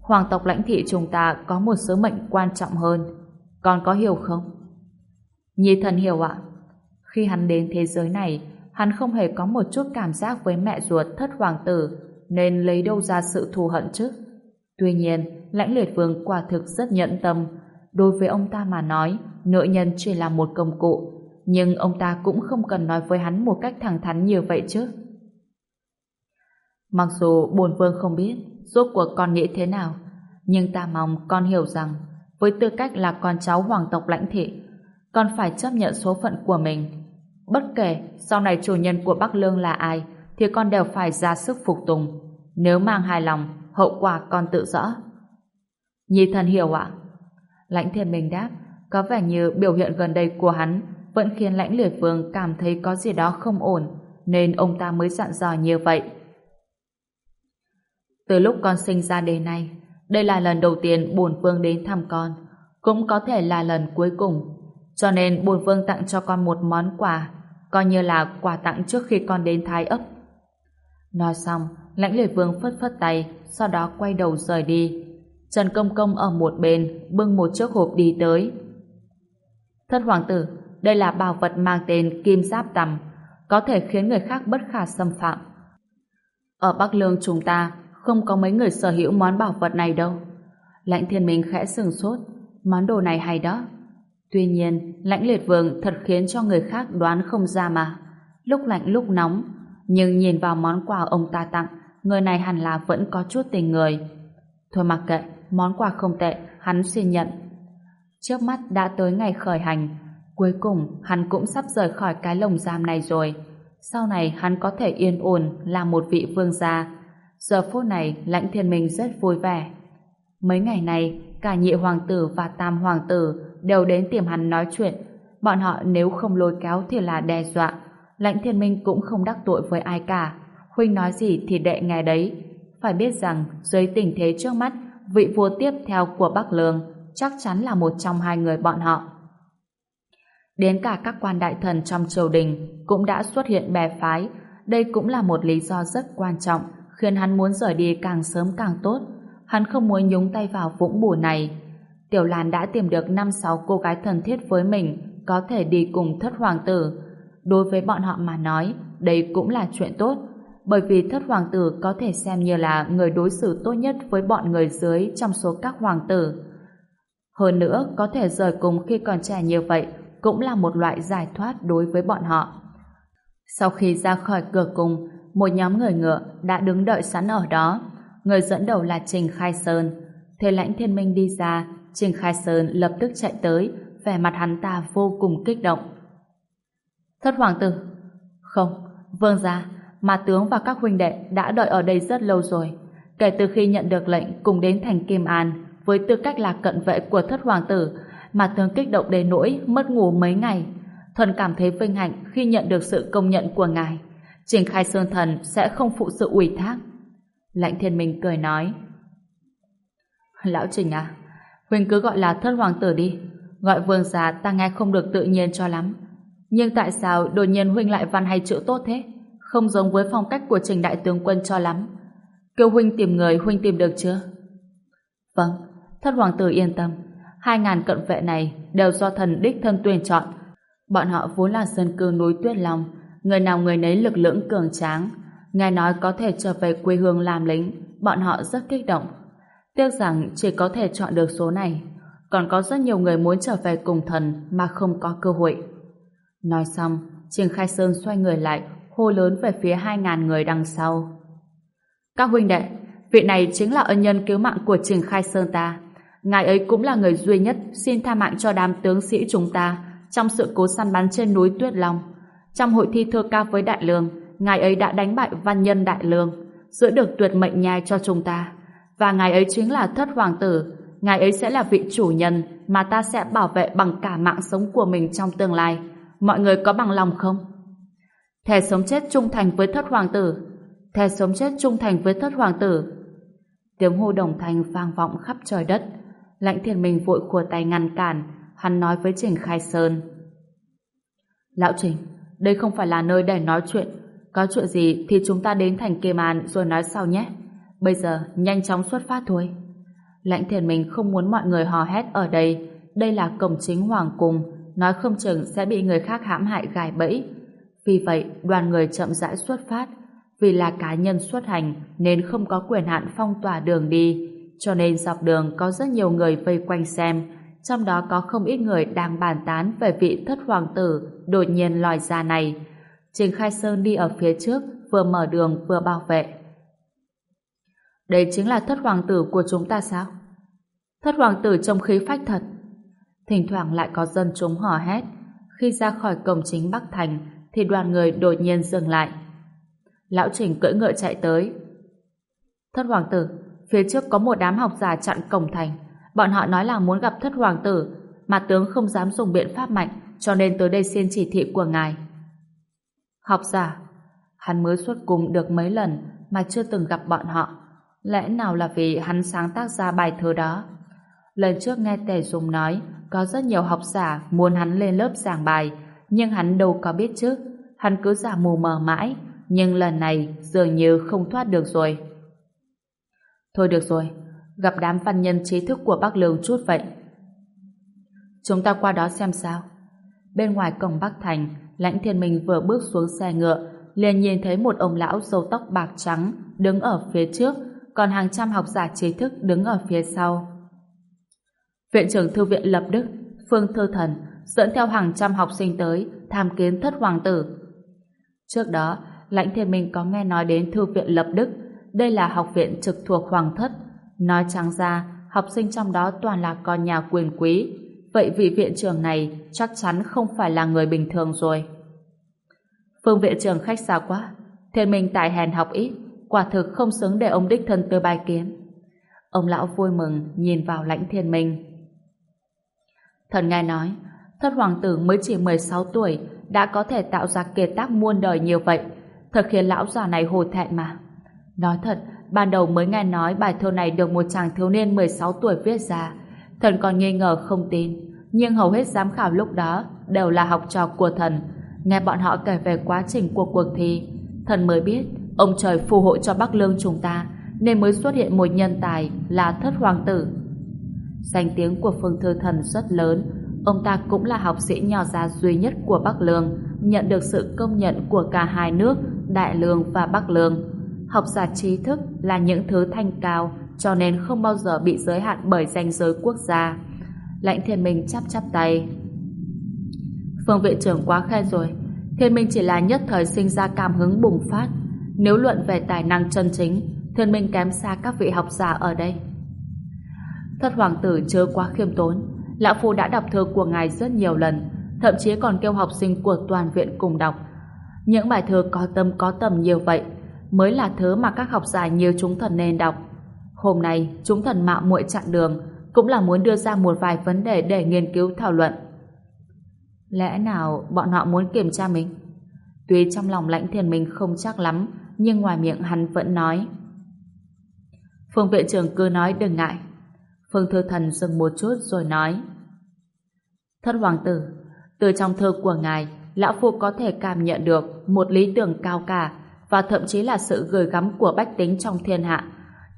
Hoàng tộc lãnh thị chúng ta có một sứ mệnh quan trọng hơn. Con có hiểu không? Nhi thần hiểu ạ. Khi hắn đến thế giới này, hắn không hề có một chút cảm giác với mẹ ruột thất hoàng tử, nên lấy đâu ra sự thù hận chứ? Tuy nhiên, lãnh liệt vương quả thực rất nhẫn tâm. Đối với ông ta mà nói, nữ nhân chỉ là một công cụ, nhưng ông ta cũng không cần nói với hắn một cách thẳng thắn như vậy chứ. Mặc dù bổn vương không biết rốt cuộc con nghĩ thế nào, nhưng ta mong con hiểu rằng với tư cách là con cháu hoàng tộc lãnh thị, con phải chấp nhận số phận của mình. Bất kể sau này chủ nhân của Bắc Lương là ai, thì con đều phải ra sức phục tùng. Nếu mang hài lòng, hậu quả con tự rõ. Nhi thần hiểu ạ. Lãnh thiên minh đáp, có vẻ như biểu hiện gần đây của hắn vẫn khiến lãnh liệt vương cảm thấy có gì đó không ổn, nên ông ta mới dặn dò như vậy. Từ lúc con sinh ra đến nay, đây là lần đầu tiên bổn vương đến thăm con, cũng có thể là lần cuối cùng. Cho nên bổn vương tặng cho con một món quà, coi như là quà tặng trước khi con đến thái ấp. Nói xong, lãnh liệt vương phất phất tay, sau đó quay đầu rời đi. Trần Công Công ở một bên, bưng một chiếc hộp đi tới. Thất hoàng tử, đây là bảo vật mang tên Kim Giáp Tầm, có thể khiến người khác bất khả xâm phạm. Ở Bắc Lương chúng ta không có mấy người sở hữu món bảo vật này đâu. Lãnh thiên minh khẽ sừng sốt, món đồ này hay đó. Tuy nhiên, lãnh liệt vương thật khiến cho người khác đoán không ra mà. Lúc lạnh lúc nóng, nhưng nhìn vào món quà ông ta tặng, người này hẳn là vẫn có chút tình người. Thôi mặc kệ, món quà không tệ, hắn xin nhận. Trước mắt đã tới ngày khởi hành, cuối cùng hắn cũng sắp rời khỏi cái lồng giam này rồi. Sau này hắn có thể yên ổn là một vị vương gia. Giờ phút này lãnh thiên minh rất vui vẻ. Mấy ngày này, cả nhị hoàng tử và tam hoàng tử đều đến tìm hắn nói chuyện. Bọn họ nếu không lôi kéo thì là đe dọa. Lãnh thiên minh cũng không đắc tội với ai cả. Huynh nói gì thì đệ nghe đấy. Phải biết rằng, dưới tình thế trước mắt, vị vua tiếp theo của Bắc Lương chắc chắn là một trong hai người bọn họ. Đến cả các quan đại thần trong triều đình cũng đã xuất hiện bè phái. Đây cũng là một lý do rất quan trọng khiến hắn muốn rời đi càng sớm càng tốt. Hắn không muốn nhúng tay vào vũng bùn này. Tiểu Lan đã tìm được năm sáu cô gái thân thiết với mình có thể đi cùng thất hoàng tử. Đối với bọn họ mà nói, đây cũng là chuyện tốt. Bởi vì thất hoàng tử có thể xem như là người đối xử tốt nhất với bọn người dưới trong số các hoàng tử. Hơn nữa, có thể rời cùng khi còn trẻ như vậy cũng là một loại giải thoát đối với bọn họ. Sau khi ra khỏi cửa cùng một nhóm người ngựa đã đứng đợi sẵn ở đó. Người dẫn đầu là Trình Khai Sơn. Thế lãnh thiên minh đi ra, Trình Khai Sơn lập tức chạy tới, vẻ mặt hắn ta vô cùng kích động. Thất hoàng tử? Không, vương gia, mà tướng và các huynh đệ đã đợi ở đây rất lâu rồi. Kể từ khi nhận được lệnh cùng đến thành Kim An, với tư cách là cận vệ của thất hoàng tử, mà tướng kích động đến nỗi mất ngủ mấy ngày. Thần cảm thấy vinh hạnh khi nhận được sự công nhận của ngài. Trình khai sơn thần sẽ không phụ sự ủy thác. Lãnh thiên minh cười nói. Lão Trình à, Huynh cứ gọi là thất hoàng tử đi. Gọi vương gia ta nghe không được tự nhiên cho lắm. Nhưng tại sao đột nhiên Huynh lại văn hay chữ tốt thế? Không giống với phong cách của Trình đại tướng quân cho lắm. Kêu Huynh tìm người Huynh tìm được chưa? Vâng, thất hoàng tử yên tâm hai ngàn cận vệ này đều do thần đích thân tuyển chọn. Bọn họ vốn là dân cư núi Tuyết Long, người nào người nấy lực lưỡng cường tráng. Nghe nói có thể trở về quê hương làm lính, bọn họ rất kích động. Tiếc rằng chỉ có thể chọn được số này, còn có rất nhiều người muốn trở về cùng thần mà không có cơ hội. Nói xong, Trình Khai Sơn xoay người lại, hô lớn về phía hai ngàn người đằng sau. Các huynh đệ, vị này chính là ân nhân cứu mạng của Trình Khai Sơn ta ngài ấy cũng là người duy nhất xin tha mạng cho đám tướng sĩ chúng ta trong sự cố săn bắn trên núi Tuyết Long. Trong hội thi thơ ca với Đại Lương, ngài ấy đã đánh bại văn nhân Đại Lương, giữ được tuyệt mệnh nhai cho chúng ta. Và ngài ấy chính là thất hoàng tử, ngài ấy sẽ là vị chủ nhân mà ta sẽ bảo vệ bằng cả mạng sống của mình trong tương lai. Mọi người có bằng lòng không? Thề sống chết trung thành với thất hoàng tử. Thề sống chết trung thành với thất hoàng tử. Tiếng hô đồng thanh vang vọng khắp trời đất. Lãnh thiền mình vội khùa tay ngăn cản, hắn nói với Trình Khai Sơn. Lão Trình, đây không phải là nơi để nói chuyện. Có chuyện gì thì chúng ta đến thành kim An rồi nói sau nhé. Bây giờ, nhanh chóng xuất phát thôi. Lãnh thiền mình không muốn mọi người hò hét ở đây. Đây là cổng chính hoàng cung, nói không chừng sẽ bị người khác hãm hại gài bẫy. Vì vậy, đoàn người chậm rãi xuất phát. Vì là cá nhân xuất hành nên không có quyền hạn phong tỏa đường đi cho nên dọc đường có rất nhiều người vây quanh xem, trong đó có không ít người đang bàn tán về vị thất hoàng tử đột nhiên lòi ra này. Trình Khai Sơn đi ở phía trước, vừa mở đường vừa bảo vệ. Đây chính là thất hoàng tử của chúng ta sao? Thất hoàng tử trông khí phách thật. Thỉnh thoảng lại có dân chúng hò hét. Khi ra khỏi cổng chính Bắc Thành, thì đoàn người đột nhiên dừng lại. Lão Trình cưỡi ngựa chạy tới. Thất hoàng tử, Phía trước có một đám học giả chặn cổng thành. Bọn họ nói là muốn gặp thất hoàng tử, mà tướng không dám dùng biện pháp mạnh, cho nên tới đây xin chỉ thị của ngài. Học giả, hắn mới xuất cung được mấy lần mà chưa từng gặp bọn họ. Lẽ nào là vì hắn sáng tác ra bài thơ đó? Lần trước nghe Tề Dung nói có rất nhiều học giả muốn hắn lên lớp giảng bài, nhưng hắn đâu có biết chứ. Hắn cứ giả mù mờ mãi, nhưng lần này dường như không thoát được rồi. Thôi được rồi, gặp đám văn nhân trí thức của Bắc Lưu chút vậy. Chúng ta qua đó xem sao. Bên ngoài cổng Bắc Thành, Lãnh Thiên Minh vừa bước xuống xe ngựa, liền nhìn thấy một ông lão râu tóc bạc trắng đứng ở phía trước, còn hàng trăm học giả trí thức đứng ở phía sau. Viện trưởng Thư viện Lập Đức, Phương Thư Thần dẫn theo hàng trăm học sinh tới tham kiến thất hoàng tử. Trước đó, Lãnh Thiên Minh có nghe nói đến Thư viện Lập Đức. Đây là học viện trực thuộc Hoàng thất. Nói trắng ra, học sinh trong đó toàn là con nhà quyền quý. Vậy vị viện trưởng này chắc chắn không phải là người bình thường rồi. Phương viện trưởng khách xa quá. Thiên Minh tại hèn học ít, quả thực không xứng để ông đích thân tới bài kiến. Ông lão vui mừng nhìn vào lãnh thiên minh. Thần nghe nói, thất hoàng tử mới chỉ 16 tuổi đã có thể tạo ra kiệt tác muôn đời như vậy, thật khiến lão già này hồ thẹn mà. Nói thật, ban đầu mới nghe nói bài thơ này được một chàng thiếu niên 16 tuổi viết ra, thần còn nghi ngờ không tin, nhưng hầu hết giám khảo lúc đó đều là học trò của thần. Nghe bọn họ kể về quá trình của cuộc thi, thần mới biết ông trời phù hộ cho Bắc Lương chúng ta nên mới xuất hiện một nhân tài là thất hoàng tử. Danh tiếng của Phương Thư Thần rất lớn, ông ta cũng là học sĩ nhỏ ra duy nhất của Bắc Lương, nhận được sự công nhận của cả hai nước, Đại Lương và Bắc Lương. Học giả trí thức là những thứ thanh cao, cho nên không bao giờ bị giới hạn bởi danh giới quốc gia. Lãnh Thiên Minh chắp chắp tay. Phương viện trưởng quá khen rồi, Thiên Minh chỉ là nhất thời sinh ra cảm hứng bùng phát. Nếu luận về tài năng chân chính, Thiên Minh kém xa các vị học giả ở đây. Thất hoàng tử chớ quá khiêm tốn, Lão Phu đã đọc thơ của ngài rất nhiều lần, thậm chí còn kêu học sinh của toàn viện cùng đọc. Những bài thơ có tâm có tầm nhiều vậy mới là thứ mà các học giả nhiều chúng thần nên đọc. Hôm nay, chúng thần mạo muội chặn đường cũng là muốn đưa ra một vài vấn đề để nghiên cứu thảo luận. Lẽ nào bọn họ muốn kiểm tra mình? Tuy trong lòng lãnh thiền mình không chắc lắm, nhưng ngoài miệng hắn vẫn nói. Phương viện trưởng cứ nói đừng ngại. Phương Thư Thần dừng một chút rồi nói. Thất hoàng tử, từ trong thơ của ngài, Lão Phu có thể cảm nhận được một lý tưởng cao cả và thậm chí là sự gửi gắm của bách tính trong thiên hạ.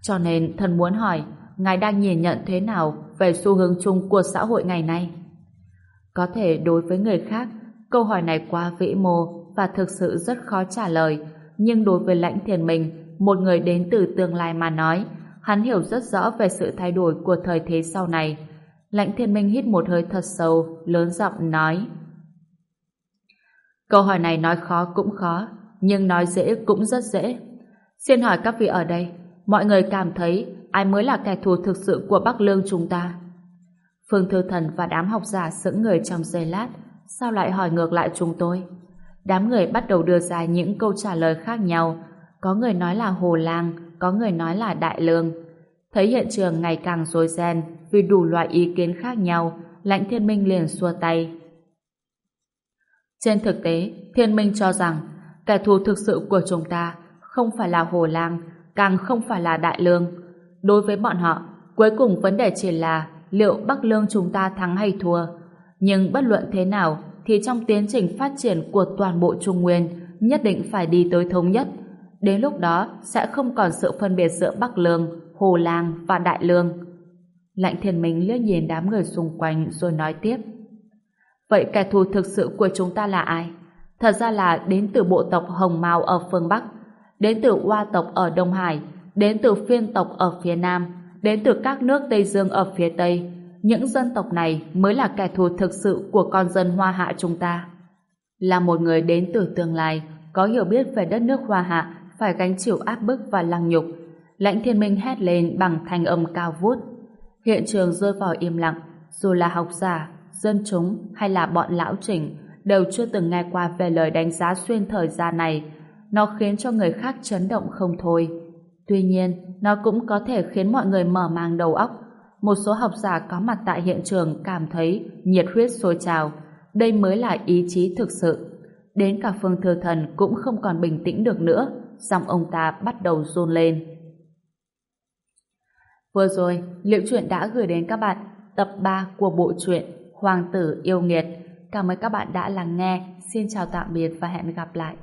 Cho nên thần muốn hỏi, ngài đang nhìn nhận thế nào về xu hướng chung của xã hội ngày nay? Có thể đối với người khác, câu hỏi này quá vĩ mô và thực sự rất khó trả lời, nhưng đối với lãnh thiền mình, một người đến từ tương lai mà nói, hắn hiểu rất rõ về sự thay đổi của thời thế sau này. Lãnh thiên minh hít một hơi thật sâu, lớn giọng nói. Câu hỏi này nói khó cũng khó, nhưng nói dễ cũng rất dễ. Xin hỏi các vị ở đây, mọi người cảm thấy ai mới là kẻ thù thực sự của Bắc Lương chúng ta? Phương Thư Thần và đám học giả sững người trong giây lát, sao lại hỏi ngược lại chúng tôi? Đám người bắt đầu đưa ra những câu trả lời khác nhau, có người nói là Hồ Lang, có người nói là Đại Lương. Thấy hiện trường ngày càng rối ren vì đủ loại ý kiến khác nhau, Lãnh Thiên Minh liền xua tay. Trên thực tế, Thiên Minh cho rằng kẻ thù thực sự của chúng ta không phải là Hồ Lang, càng không phải là Đại Lương. Đối với bọn họ, cuối cùng vấn đề chỉ là liệu Bắc Lương chúng ta thắng hay thua. Nhưng bất luận thế nào, thì trong tiến trình phát triển của toàn bộ Trung Nguyên nhất định phải đi tới thống nhất. Đến lúc đó sẽ không còn sự phân biệt giữa Bắc Lương, Hồ Lang và Đại Lương. Lạnh Thiên Minh liếc nhìn đám người xung quanh rồi nói tiếp. Vậy kẻ thù thực sự của chúng ta là ai? Thật ra là đến từ bộ tộc Hồng Mao ở phương Bắc, đến từ Hoa tộc ở Đông Hải, đến từ phiên tộc ở phía Nam, đến từ các nước Tây Dương ở phía Tây. Những dân tộc này mới là kẻ thù thực sự của con dân Hoa Hạ chúng ta. Là một người đến từ tương lai, có hiểu biết về đất nước Hoa Hạ, phải gánh chịu áp bức và lăng nhục. Lãnh thiên minh hét lên bằng thanh âm cao vút. Hiện trường rơi vào im lặng, dù là học giả, dân chúng hay là bọn lão trình đều chưa từng nghe qua về lời đánh giá xuyên thời gian này. Nó khiến cho người khác chấn động không thôi. Tuy nhiên, nó cũng có thể khiến mọi người mở mang đầu óc. Một số học giả có mặt tại hiện trường cảm thấy nhiệt huyết sôi trào. Đây mới là ý chí thực sự. Đến cả Phương Thừa Thần cũng không còn bình tĩnh được nữa, giọng ông ta bắt đầu run lên. Vừa rồi, Liệu truyện đã gửi đến các bạn tập 3 của bộ truyện Hoàng tử yêu nghiệt. Cảm ơn các bạn đã lắng nghe. Xin chào tạm biệt và hẹn gặp lại.